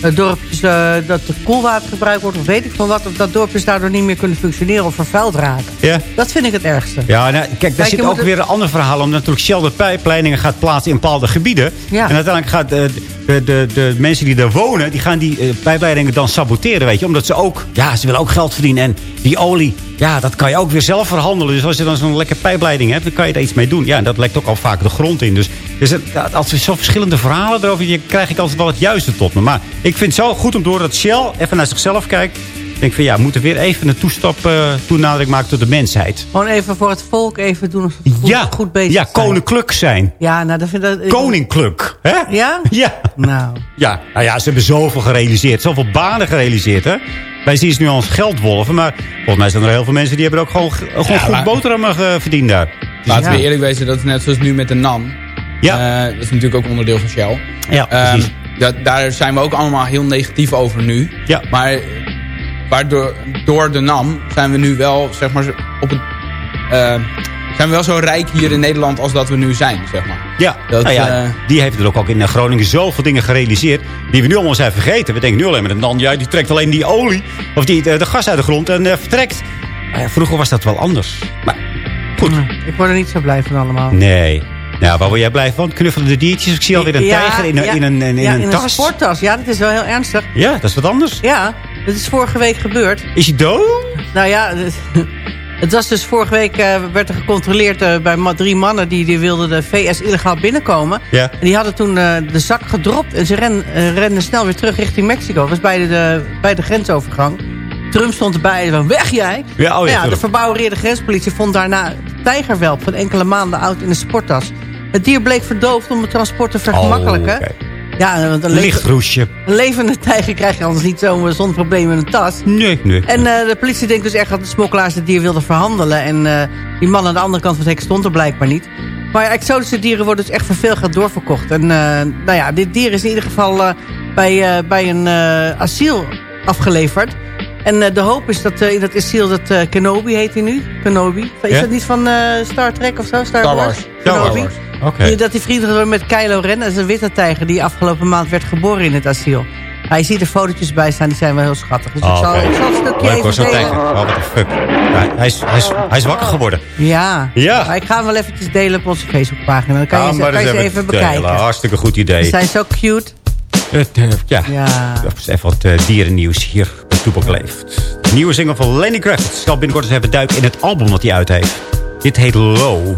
dorpjes... eh, dat er koelwater gebruikt wordt of weet ik van wat. Of dat dorpjes daardoor niet meer kunnen functioneren of vervuild raken. Ja. Dat vind ik het ergste. Ja, nou, kijk, daar Kijk, zit ook het- weer een ander verhaal. Omdat natuurlijk Shell de pijpleidingen gaat plaatsen in bepaalde gebieden. Ja. En uiteindelijk gaat de, de, de, de mensen die daar wonen... die gaan die eh, pijpleidingen dan saboteren, weet je. Omdat ze ook, ja, ze willen ook geld verdienen. En die olie, ja, dat kan je ook weer zelf verhandelen. Dus als je dan zo'n lekker pijpleiding hebt... dan kan je er iets mee doen. Ja, en dat lekt ook al vaak de grond in. Dus, dus als er zo verschillende verhalen erover... je krijg ik altijd wel het juiste tot me. Maar ik vind het zo goed om te horen dat Shell even naar zichzelf kijkt... Ik denk van ja, we moeten weer even een toestap, eh toenadering maken tot de mensheid. Gewoon even voor het volk even doen of goed, Ja, goed bezig ja zijn. koninklijk zijn. Ja, nou, dat vind ik... Koninklijk, hè? Ja? Ja. Nou. Ja, nou ja, ze hebben zoveel gerealiseerd. Zoveel banen gerealiseerd, hè? Wij zien ze nu als geldwolven. Maar volgens mij zijn er heel veel mensen die hebben ook gewoon, gewoon Ja, goed maar- boterhammen eh, verdiend daar. Laten Ja. we eerlijk wezen, dat is net zoals nu met de NAM. Ja. Eh, dat is natuurlijk ook onderdeel van Shell. Ja, Ehm, precies. dat, daar zijn we ook allemaal heel negatief over nu. Ja. Maar waardoor, door de NAM zijn we nu wel, zeg maar, op het... eh, zijn we wel zo rijk hier in Nederland als dat we nu zijn, zeg maar. Ja, Dat, nou ja eh, die heeft er ook, ook in Groningen zoveel dingen gerealiseerd... die we nu allemaal zijn vergeten. We denken nu alleen maar, de NAN, ja, die trekt alleen die olie... of die, de gas uit de grond en eh, vertrekt. Maar ja, vroeger was dat wel anders. Maar goed. Ik word er niet zo blij van allemaal. Nee. Nou, waar word jij blij van? Knuffelen de diertjes? Ik zie alweer een Ja, tijger in, een ja, in, een, in, ja, een in tas. een sporttas. Ja, dat is wel heel ernstig. Ja, dat is wat anders. Ja, dat is vorige week gebeurd. Is hij dood? Nou ja, het- was dus vorige week eh, werd er gecontroleerd eh, bij drie mannen die, die wilden de VS illegaal binnenkomen. Ja. En die hadden toen eh, de zak gedropt en ze ren, renden snel weer terug richting Mexico. Dat was bij de, bij de grensovergang. Trump stond erbij van weg jij. Ja, oh ja, Nou de Trump. verbouwereerde grenspolitie vond daarna tijgerwelp van enkele maanden oud in een sporttas. Het dier bleek verdoofd om het transport te vergemakkelijken. Oh. Ja, want een, lichtroesje. een levende tijger krijg je anders niet zo zonder probleem in een tas. Nee, nee. En eh, de politie denkt dus echt dat de smokkelaars het dier wilden verhandelen. En eh, die man aan de andere kant van het hek stond er blijkbaar niet. Maar ja, exotische dieren worden dus echt voor veel geld doorverkocht. En eh, nou ja, dit dier is in ieder geval bij, bij een asiel afgeleverd. En de hoop is dat in dat asiel, dat Kenobi heet hij nu. Kenobi. Is dat niet van Star Trek of zo? Star, Star Wars. Kenobi. Wars. Die- Dat hij vrienden wordt met Kylo Ren. Dat is een witte tijger die afgelopen maand werd geboren in het asiel. Hij ziet er fotootjes bij staan, die zijn wel heel schattig. Dus ik, Oh, zal, oké. ik zal een stukje Leuk even zo'n delen. tijger. Oh, wat een fuck. Ja, hij, is, hij, is, hij is wakker geworden. Ja. Ja. Maar ik ga hem wel eventjes delen op onze Facebookpagina. Dan kan je, ze, kan je dat ze is even hele bekijken. Hartstikke goed idee. Ze zijn zo cute. Het, eh, ja. Ja. Dat is even wat eh, dierennieuws hier bij Toepak Leeft. De nieuwe single van Lenny Kravitz. Ik zal binnenkort eens even duiken in het album dat hij uit heeft. Dit heet Low.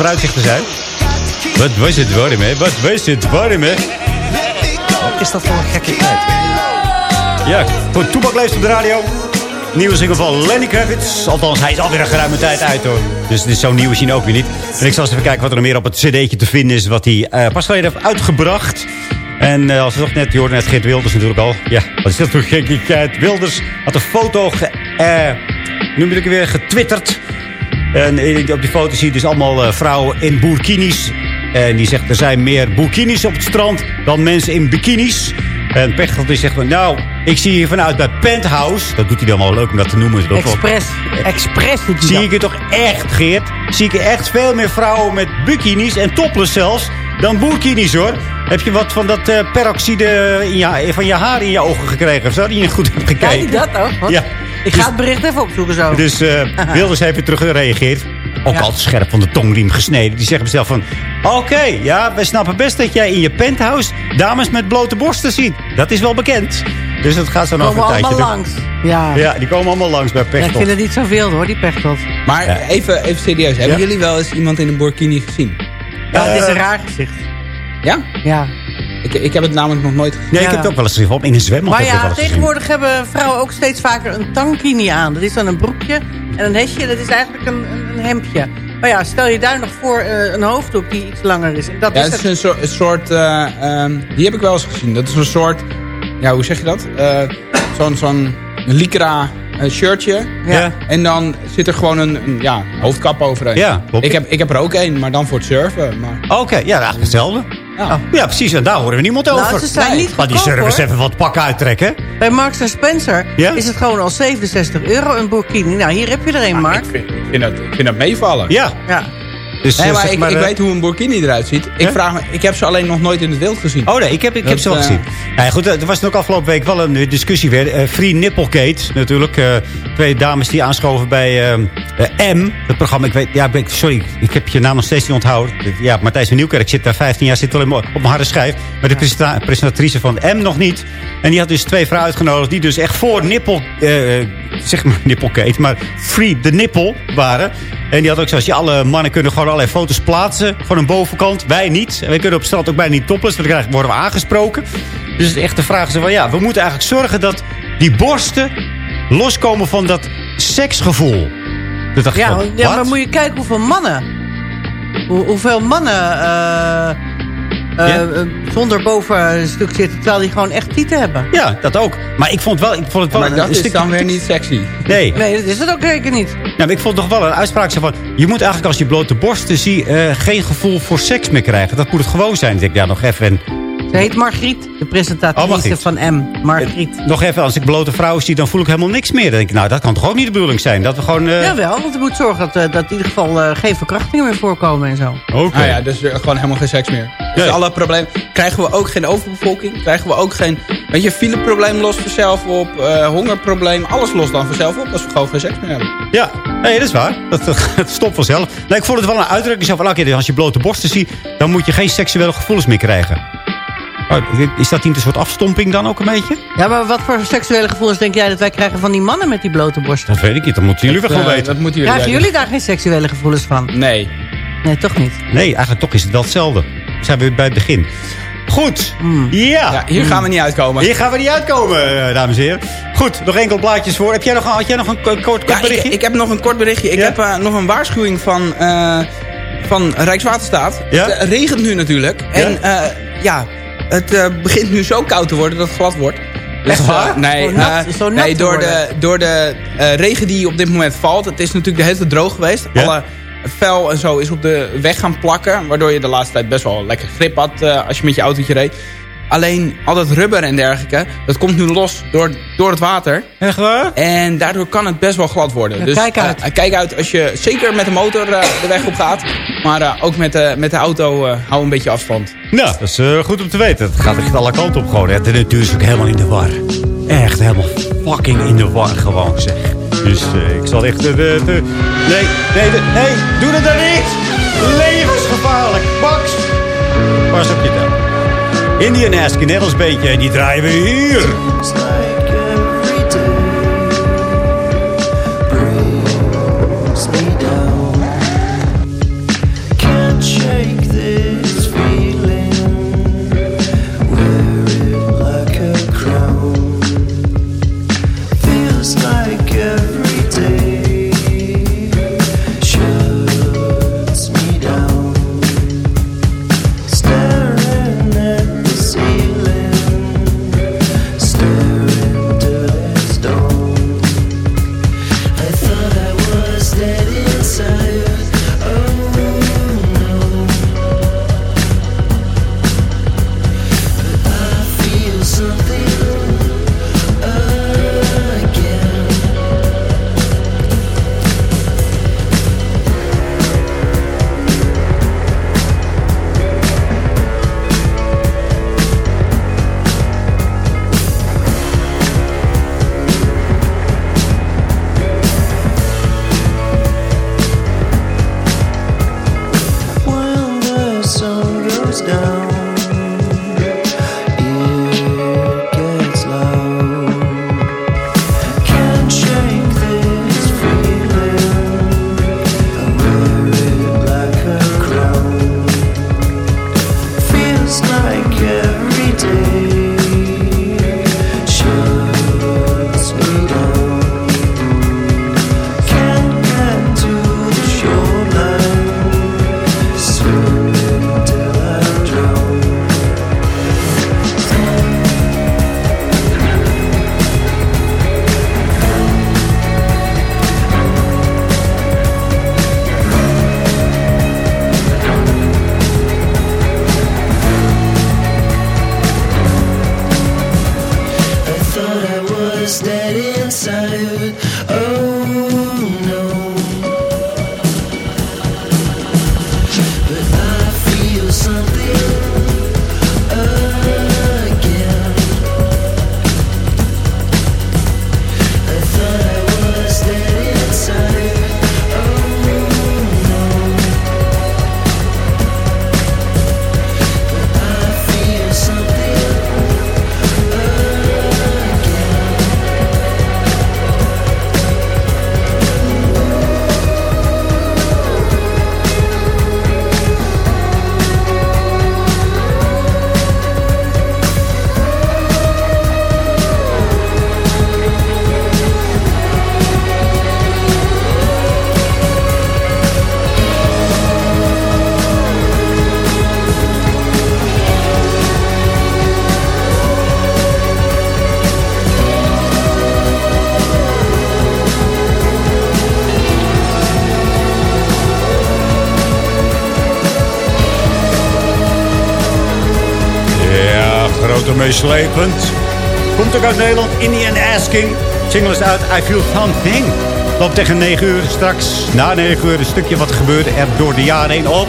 Vooruitzichten zijn. Wat was het warm, hè? Wat was het warm, hè? Wat is dat voor een gekke tijd? Ja, voor Toebak leeft op de radio. Nieuwe single van Lenny Kravitz. Althans, hij is alweer een geruime tijd uit, hoor. Dus dit is zo'n nieuwe zien ook weer niet. En ik zal eens even kijken wat er nog meer op het cd'tje te vinden is... wat hij eh, pas geleden heeft uitgebracht. En eh, als we toch net, je hoorde net Geert Wilders natuurlijk al. Ja, wat is dat voor gekkigheid? Wilders had een foto, ge, eh, je het weer, getwitterd. En op die foto zie je dus allemaal eh, vrouwen in burkinis. En die zegt, er zijn meer burkinis op het strand dan mensen in bikinis. En Pechtold die zegt nou, ik zie hier vanuit bij Penthouse. Dat doet hij dan wel leuk om dat te noemen. Dat wel- Expres. Expres doet hij Zie ik er toch echt, Geert? Zie ik er echt veel meer vrouwen met bikinis en topless zelfs dan burkinis, hoor. Heb je wat van dat eh, peroxide in je, van je haar in je ogen gekregen of zo? Die je niet goed hebt gekeken. Kijk je dat ook? Wat? Ja. Ik ga het bericht even opzoeken zo. Dus eh, Wilders heeft weer terug gereageerd. Ook Ja. al scherp van de tongriem gesneden. Die zeggen mezelf van... Oké, ja, we snappen best dat jij in je penthouse... dames met blote borsten ziet. Dat is wel bekend. Dus dat gaat zo nog een tijdje allemaal langs. Ja. Ja, die komen allemaal langs bij Ja, ik Pechtold. vind het niet zoveel hoor, die pechtot. Maar even, even serieus. Hebben Ja? jullie wel eens iemand in een burkini gezien? Ja, het is een Eh, raar gezicht. Ja? Ja. Ik, ik heb het namelijk nog nooit gezien. Nee, ik Ja. heb het ook wel eens gezien. In een zwembad Maar heb ik het ja, wel eens gezien. tegenwoordig hebben vrouwen ook steeds vaker een tankini aan. Dat is dan een broekje en een hesje. Dat is eigenlijk een, een, een hemdje. Maar ja, stel je daar nog voor eh, een hoofddoek die iets langer is. Dat Ja, is het is een soort... Een soort eh, ehm, die heb ik wel eens gezien. Dat is een soort... Ja, hoe zeg je dat? Eh, Zo'n zo'n lycra eh, shirtje. Ja. En dan zit er gewoon een, een ja, hoofdkap overheen. Ja, ik heb, ik heb er ook één, maar dan voor het surfen. Maar, Oké, ja, eigenlijk hetzelfde. Ja. Ja, precies. En daar horen we niemand Nou, over. ze zijn niet Maar die hoor. even wat pakken uittrekken. Bij Marks Spencer Ja? is het gewoon al 67 euro een burkini. Nou, hier heb je er een, Mark. ik, vind, ik, vind dat, ik vind dat meevalen. Ja. Ja. Dus, Nee, eh, maar zeg ik, maar, ik eh, weet hoe een burkini eruit ziet. Ik, Ja? vraag me, ik heb ze alleen nog nooit in het wild gezien. Oh nee, ik heb, ik heb ze wel eh, gezien. Nou ja, goed, er was ook afgelopen week wel een discussie weer. Eh, Free Nipplegate natuurlijk. eh, twee dames die aanschoven bij eh, eh, M. Het programma, ik weet, ja, sorry, ik heb je naam nog steeds niet onthouden. Ja, Matthijs van Nieuwkerk zit daar 15 jaar, zit mijn- op mijn harde schijf. Maar de presenta- presentatrice van M nog niet. En die had dus twee vrouwen uitgenodigd die dus echt voor nippel, eh, zeg maar nippelgate, maar free the nipple waren. En die had ook zoals je alle mannen kunnen gewoon allerlei foto's plaatsen. Gewoon een bovenkant. Wij niet. En wij kunnen op straat ook bijna niet topless. Want dan worden we aangesproken. Dus het echt de vraag is van ja, we moeten eigenlijk zorgen dat die borsten loskomen van dat seksgevoel. Dacht Ja, van, ja maar moet je kijken hoeveel mannen... Hoe, hoeveel mannen eh, eh, Ja? eh, zonder bovenstuk zitten... terwijl die gewoon echt tieten hebben. Ja, dat ook. Maar ik vond, wel, ik vond het wel maar een, dat een is stukje dan weer niet sexy. Nee. Nee, dat is het ook zeker niet. Nou, maar ik vond toch wel een uitspraak zo van... je moet eigenlijk als je blote borsten ziet... eh, geen gevoel voor seks meer krijgen. Dat moet het gewoon zijn. Ik denk, ja, nog even... En, Ze heet Margriet, de presentatrice Oh, Margriet. van M. Margriet. nog even, als ik blote vrouwen zie... dan voel ik helemaal niks meer. Dan denk ik, nou, dat kan toch ook niet de bedoeling zijn? Dat we gewoon... eh, Jawel, want je moet zorgen dat, eh, dat in ieder geval eh, geen verkrachtingen meer voorkomen en zo. Oké. Nou ja, dus gewoon helemaal geen seks meer. Dus Nee. alle problemen. Krijgen we ook geen overbevolking? Krijgen we ook geen... Weet je, fileprobleem lost vanzelf op. eh, hongerprobleem, alles lost dan vanzelf op. Als we gewoon geen seks meer hebben. Ja, nee, dat is waar. Dat, dat stopt vanzelf. Nee, ik vond het wel een uitdrukking zo van... oké, als je blote borsten ziet... dan moet je geen seksuele gevoelens meer krijgen. Oh, is dat niet een soort afstomping dan ook een beetje? Ja, maar wat voor seksuele gevoelens denk jij dat wij krijgen van die mannen met die blote borsten? Dat weet ik niet. Dat moeten jullie wel gewoon Eh, weten. dat moeten jullie Krijgen jullie daar geen seksuele gevoelens van? Nee. Nee, toch niet. Nee, eigenlijk toch is het wel hetzelfde. We zijn weer bij het begin. Goed. Hmm. Ja. Ja, hier gaan we niet uitkomen. Hier gaan we niet uitkomen, eh, dames en heren. Goed, nog enkel blaadjes voor. Heb jij nog, had jij nog een kort, kort Ja, ik, berichtje? ik heb nog een kort berichtje. Ik Ja? heb eh, nog een waarschuwing van, eh, van Rijkswaterstaat. Ja? Het regent nu natuurlijk. En eh, ja, het eh, begint nu zo koud te worden dat het glad wordt. Dus, Echt waar? eh, nee, nat- eh, zo nat nee door, de, door de eh, regen die op dit moment valt. Het is natuurlijk de hele tijd droog geweest. Ja? Alle vel en zo is op de weg gaan plakken. Waardoor je de laatste tijd best wel lekker grip had eh, als je met je autootje reed. Alleen al dat rubber en dergelijke, dat komt nu los door, door het water. Echt waar? En daardoor kan het best wel glad worden. Ja, dus kijk uit. eh, kijk uit als je zeker met de motor eh, de weg op gaat. Maar eh, ook met, de met de auto eh, hou een beetje afstand. Nou, dat is eh, goed om te weten. Het gaat echt alle kanten op gewoon. hè. De natuur is ook helemaal in de war. Echt helemaal fucking in de war gewoon, zeg. Dus eh, ik zal echt... eh, de, de- nee, nee, de- nee, doe dat dan niet! Levensgevaarlijk, Max! Pas op je tel. Indian Ask, een Nederlands beetje. En die draaien we hier. Meeslepend. Komt ook uit Nederland. Indian Asking. Single is uit I Feel Something. Loopt tegen 9 uur straks. Na 9 uur een stukje wat gebeurde er door de jaren heen op.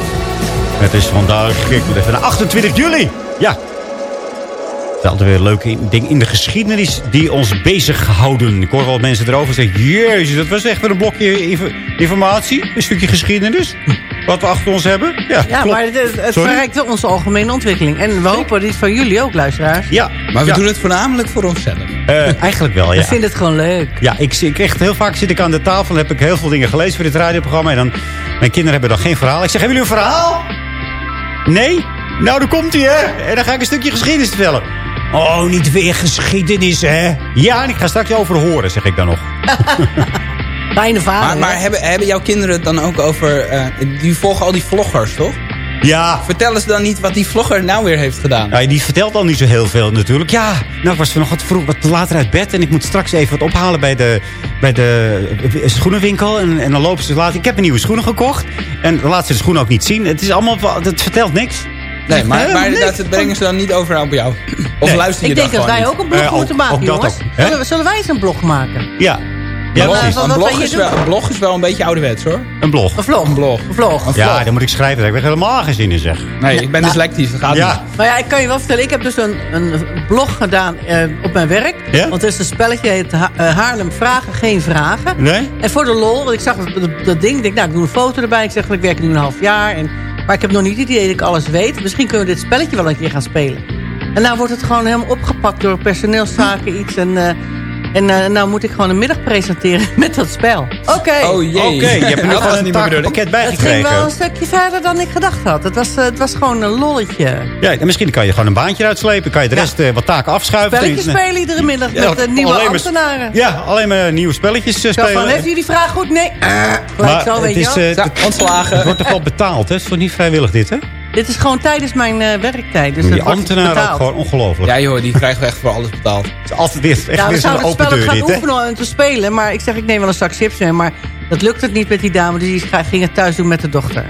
Het is vandaag, ik moet even naar 28 juli. Ja. Het is altijd weer een leuk in- ding in de geschiedenis die ons bezighouden. Ik hoor wel mensen erover zeggen... Jezus, dat was echt weer een blokje info- informatie. Een stukje geschiedenis. Wat we achter ons hebben. Ja, Ja, klopt. maar het, het verrijkt onze algemene ontwikkeling. En we hopen dit van jullie ook, luisteraars. Ja. Maar we ja. doen het voornamelijk voor onszelf. Eh, eigenlijk wel, ja. We vinden het gewoon leuk. Ja, ik, ik echt heel vaak zit ik aan de tafel en heb ik heel veel dingen gelezen voor dit radioprogramma. En dan, mijn kinderen hebben dan geen verhaal. Ik zeg, hebben jullie een verhaal? Nee? Nou, dan komt hij, hè? En dan ga ik een stukje geschiedenis vertellen. Oh, niet weer geschiedenis, hè? Ja, en ik ga straks over horen, zeg ik dan nog. Fijne vader. Maar, maar hebben, hebben jouw kinderen het dan ook over... eh, die volgen al die vloggers, toch? Ja. Vertel eens dan niet wat die vlogger nou weer heeft gedaan. Ja, die vertelt al niet zo heel veel natuurlijk. Ja, nou, ik was nog wat vroeg wat later uit bed. En ik moet straks even wat ophalen bij de, bij de eh, schoenenwinkel. En, en dan lopen ze later. Ik heb een nieuwe schoenen gekocht. En dan laat ze de schoenen ook niet zien. Het is allemaal, het vertelt niks. Nee, maar, maar dat brengen ze dan niet over op jou. Of Nee. luister je Ik denk dat wij niet? ook een blog Eh, moeten ook- maken, ook jongens. ook? Zullen we, zullen wij eens een blog maken? Ja. Ja, Maar, wat- Een blog, is wel, een blog is wel een beetje ouderwets hoor. Een blog. Een vlog. Een blog. Een vlog. Een Ja, dan moet ik schrijven. Ik heb helemaal geen zin in, zeg. Nee, ik ben dyslectisch, dat gaat Ja. niet. Nou ja, ik kan je wel vertellen. Ik heb dus een, een blog gedaan eh, op mijn werk. Ja? Want er is een spelletje, heet Ha- eh, Haarlem Vragen, Geen Vragen. Nee? En voor de lol, want ik zag dat, dat, dat ding. Ik denk, nou, ik doe een foto erbij. Ik zeg, ik werk nu een half jaar. En, maar ik heb nog niet het idee dat ik alles weet. Misschien kunnen we dit spelletje wel een keer gaan spelen. En nou wordt het gewoon helemaal opgepakt door personeelszaken iets. En, eh, en eh, nou moet ik gewoon een middag presenteren met dat spel. Oké. Oh jee. Oké, je hebt er gewoon een niet meer bedoeling. takenpakket Het ging wel een stukje verder dan ik gedacht had. Het was, eh, het was gewoon een lolletje. Ja, en misschien kan je gewoon een baantje uitslepen. Kan je de rest eh, wat taken afschuiven. Spelletjes spelen iedere middag Ja, met nieuwe alleen maar- ambtenaren. Ja, alleen maar nieuwe spelletjes spelen. van, heeft u die vraag goed? Nee. Gelijk maar zo, weet het je is, eh, ontslagen. Het wordt toch wel betaald, hè? Het is toch niet vrijwillig dit, hè? Dit is gewoon tijdens mijn eh, werktijd. Dus die dat wordt ambtenaren ook gewoon ongelooflijk. Ja joh, die krijgen echt voor alles betaald. Het is altijd weer, echt Ja, we weer zouden het spel ook gaan dit, oefenen en te spelen. Maar ik zeg, ik neem wel een zak chips mee. Maar dat lukt het niet met die dame. Dus die ging het thuis doen met de dochter.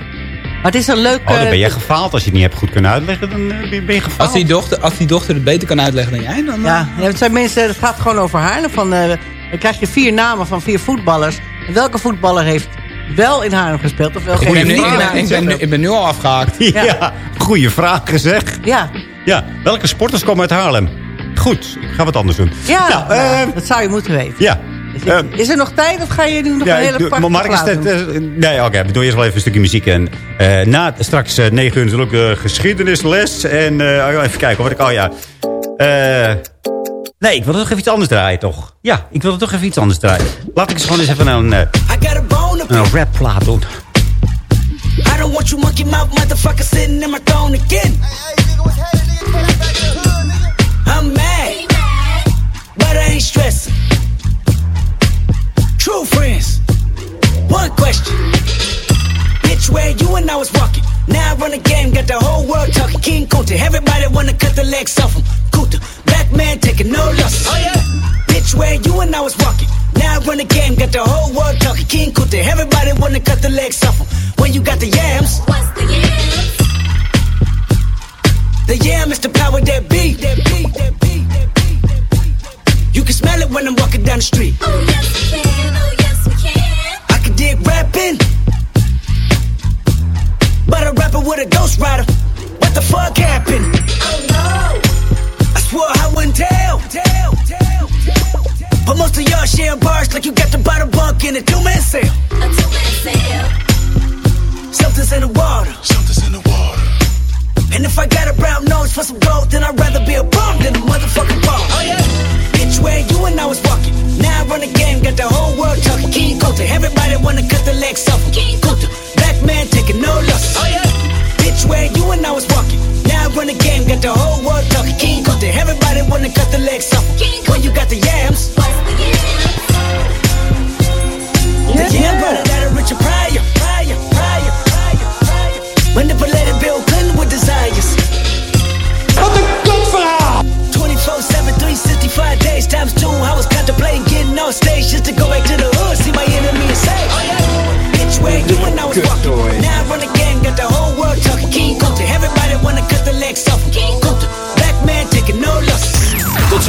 Maar het is een leuk... Oh, dan ben eh, je gefaald. Als je het niet hebt goed kunnen uitleggen, dan eh, ben- ben je gefaald. Als die, dochter, als die dochter het beter kan uitleggen dan jij, dan... Ja, ja, het zijn mensen, het gaat gewoon over Haarlem. Van, eh, dan krijg je vier namen van vier voetballers. En welke voetballer heeft wel in Haarlem gespeeld? Of welke ik, ben nu, niet ik, in ben, Haarlem ik, ben, nu- gespeeld? ik ben nu al afgehaakt. Ja, goede vraag gezegd. Ja, Ja, welke sporters komen uit Haarlem? Goed, ik ga wat anders doen. ja Nou, nou, eh, dat zou je moeten weten. ja. Eh, Is er nog tijd of ga je nu nog ja, een hele maar Mark is doen? eh, nee, oké, we doen eerst wel even een stukje muziek. En, eh, na straks eh 9 uur natuurlijk eh, geschiedenisles. En eh, even kijken wat ik... Oh ja. Eh, nee, ik wil toch even iets anders draaien, toch? Ja, ik wil toch even iets anders draaien. Laat ik eens gewoon eens even een, eh, I got a bone to een rapplaat doen. I don't want you monkey mouth motherfucker sitting in my throne again. I'm mad, but I ain't stressing. True friends, one question. Bitch, where you and I was walking. Now I run the game, got the whole world talking. King Kunta, everybody wanna cut the legs off him. Black man taking no losses. Oh yeah. Bitch, where you and I was walking. Now I run the game, got the whole world talking. King Kunta, everybody wanna cut the legs off him. When you got the yams. What's the yams? The yam is the power that be. That be, that be, that be, that be. You can smell it when I'm walking down the street. Oh yes we can, oh yes we can. I can dig rapping. But a rapper with a ghost rider. What the fuck happened? Oh no. I swore I wouldn't tell. Tell, tell, tell, tell. But most of y'all share bars like you got the bottom bunk in a two-man sale. A two-man sale. Something's in the water. Something's in the water. And if I got a brown nose for some gold, then I'd rather be a bum than a motherfucking bum. Oh yeah. Bitch, where you and I was walking. Now I run the game, got the whole world talking. King Kunta, everybody wanna cut the legs off. him. King Kunta, black man taking no losses. Oh yeah. Bitch, where you and I was walking. Now I run the game, got the whole world talking. King Kunta, everybody wanna cut the legs off. him. When you got the yams. The yam brother that a Richard Pryor, Pryor, Pryor, Pryor, Pryor. Manipulated Bill Clinton with desires. Wat een kutverhaal! 24-7, 365 days times two. I was contemplating getting on stage just to go back to the hood, see my enemy and say, oh yeah. Bitch, where you and I was walking.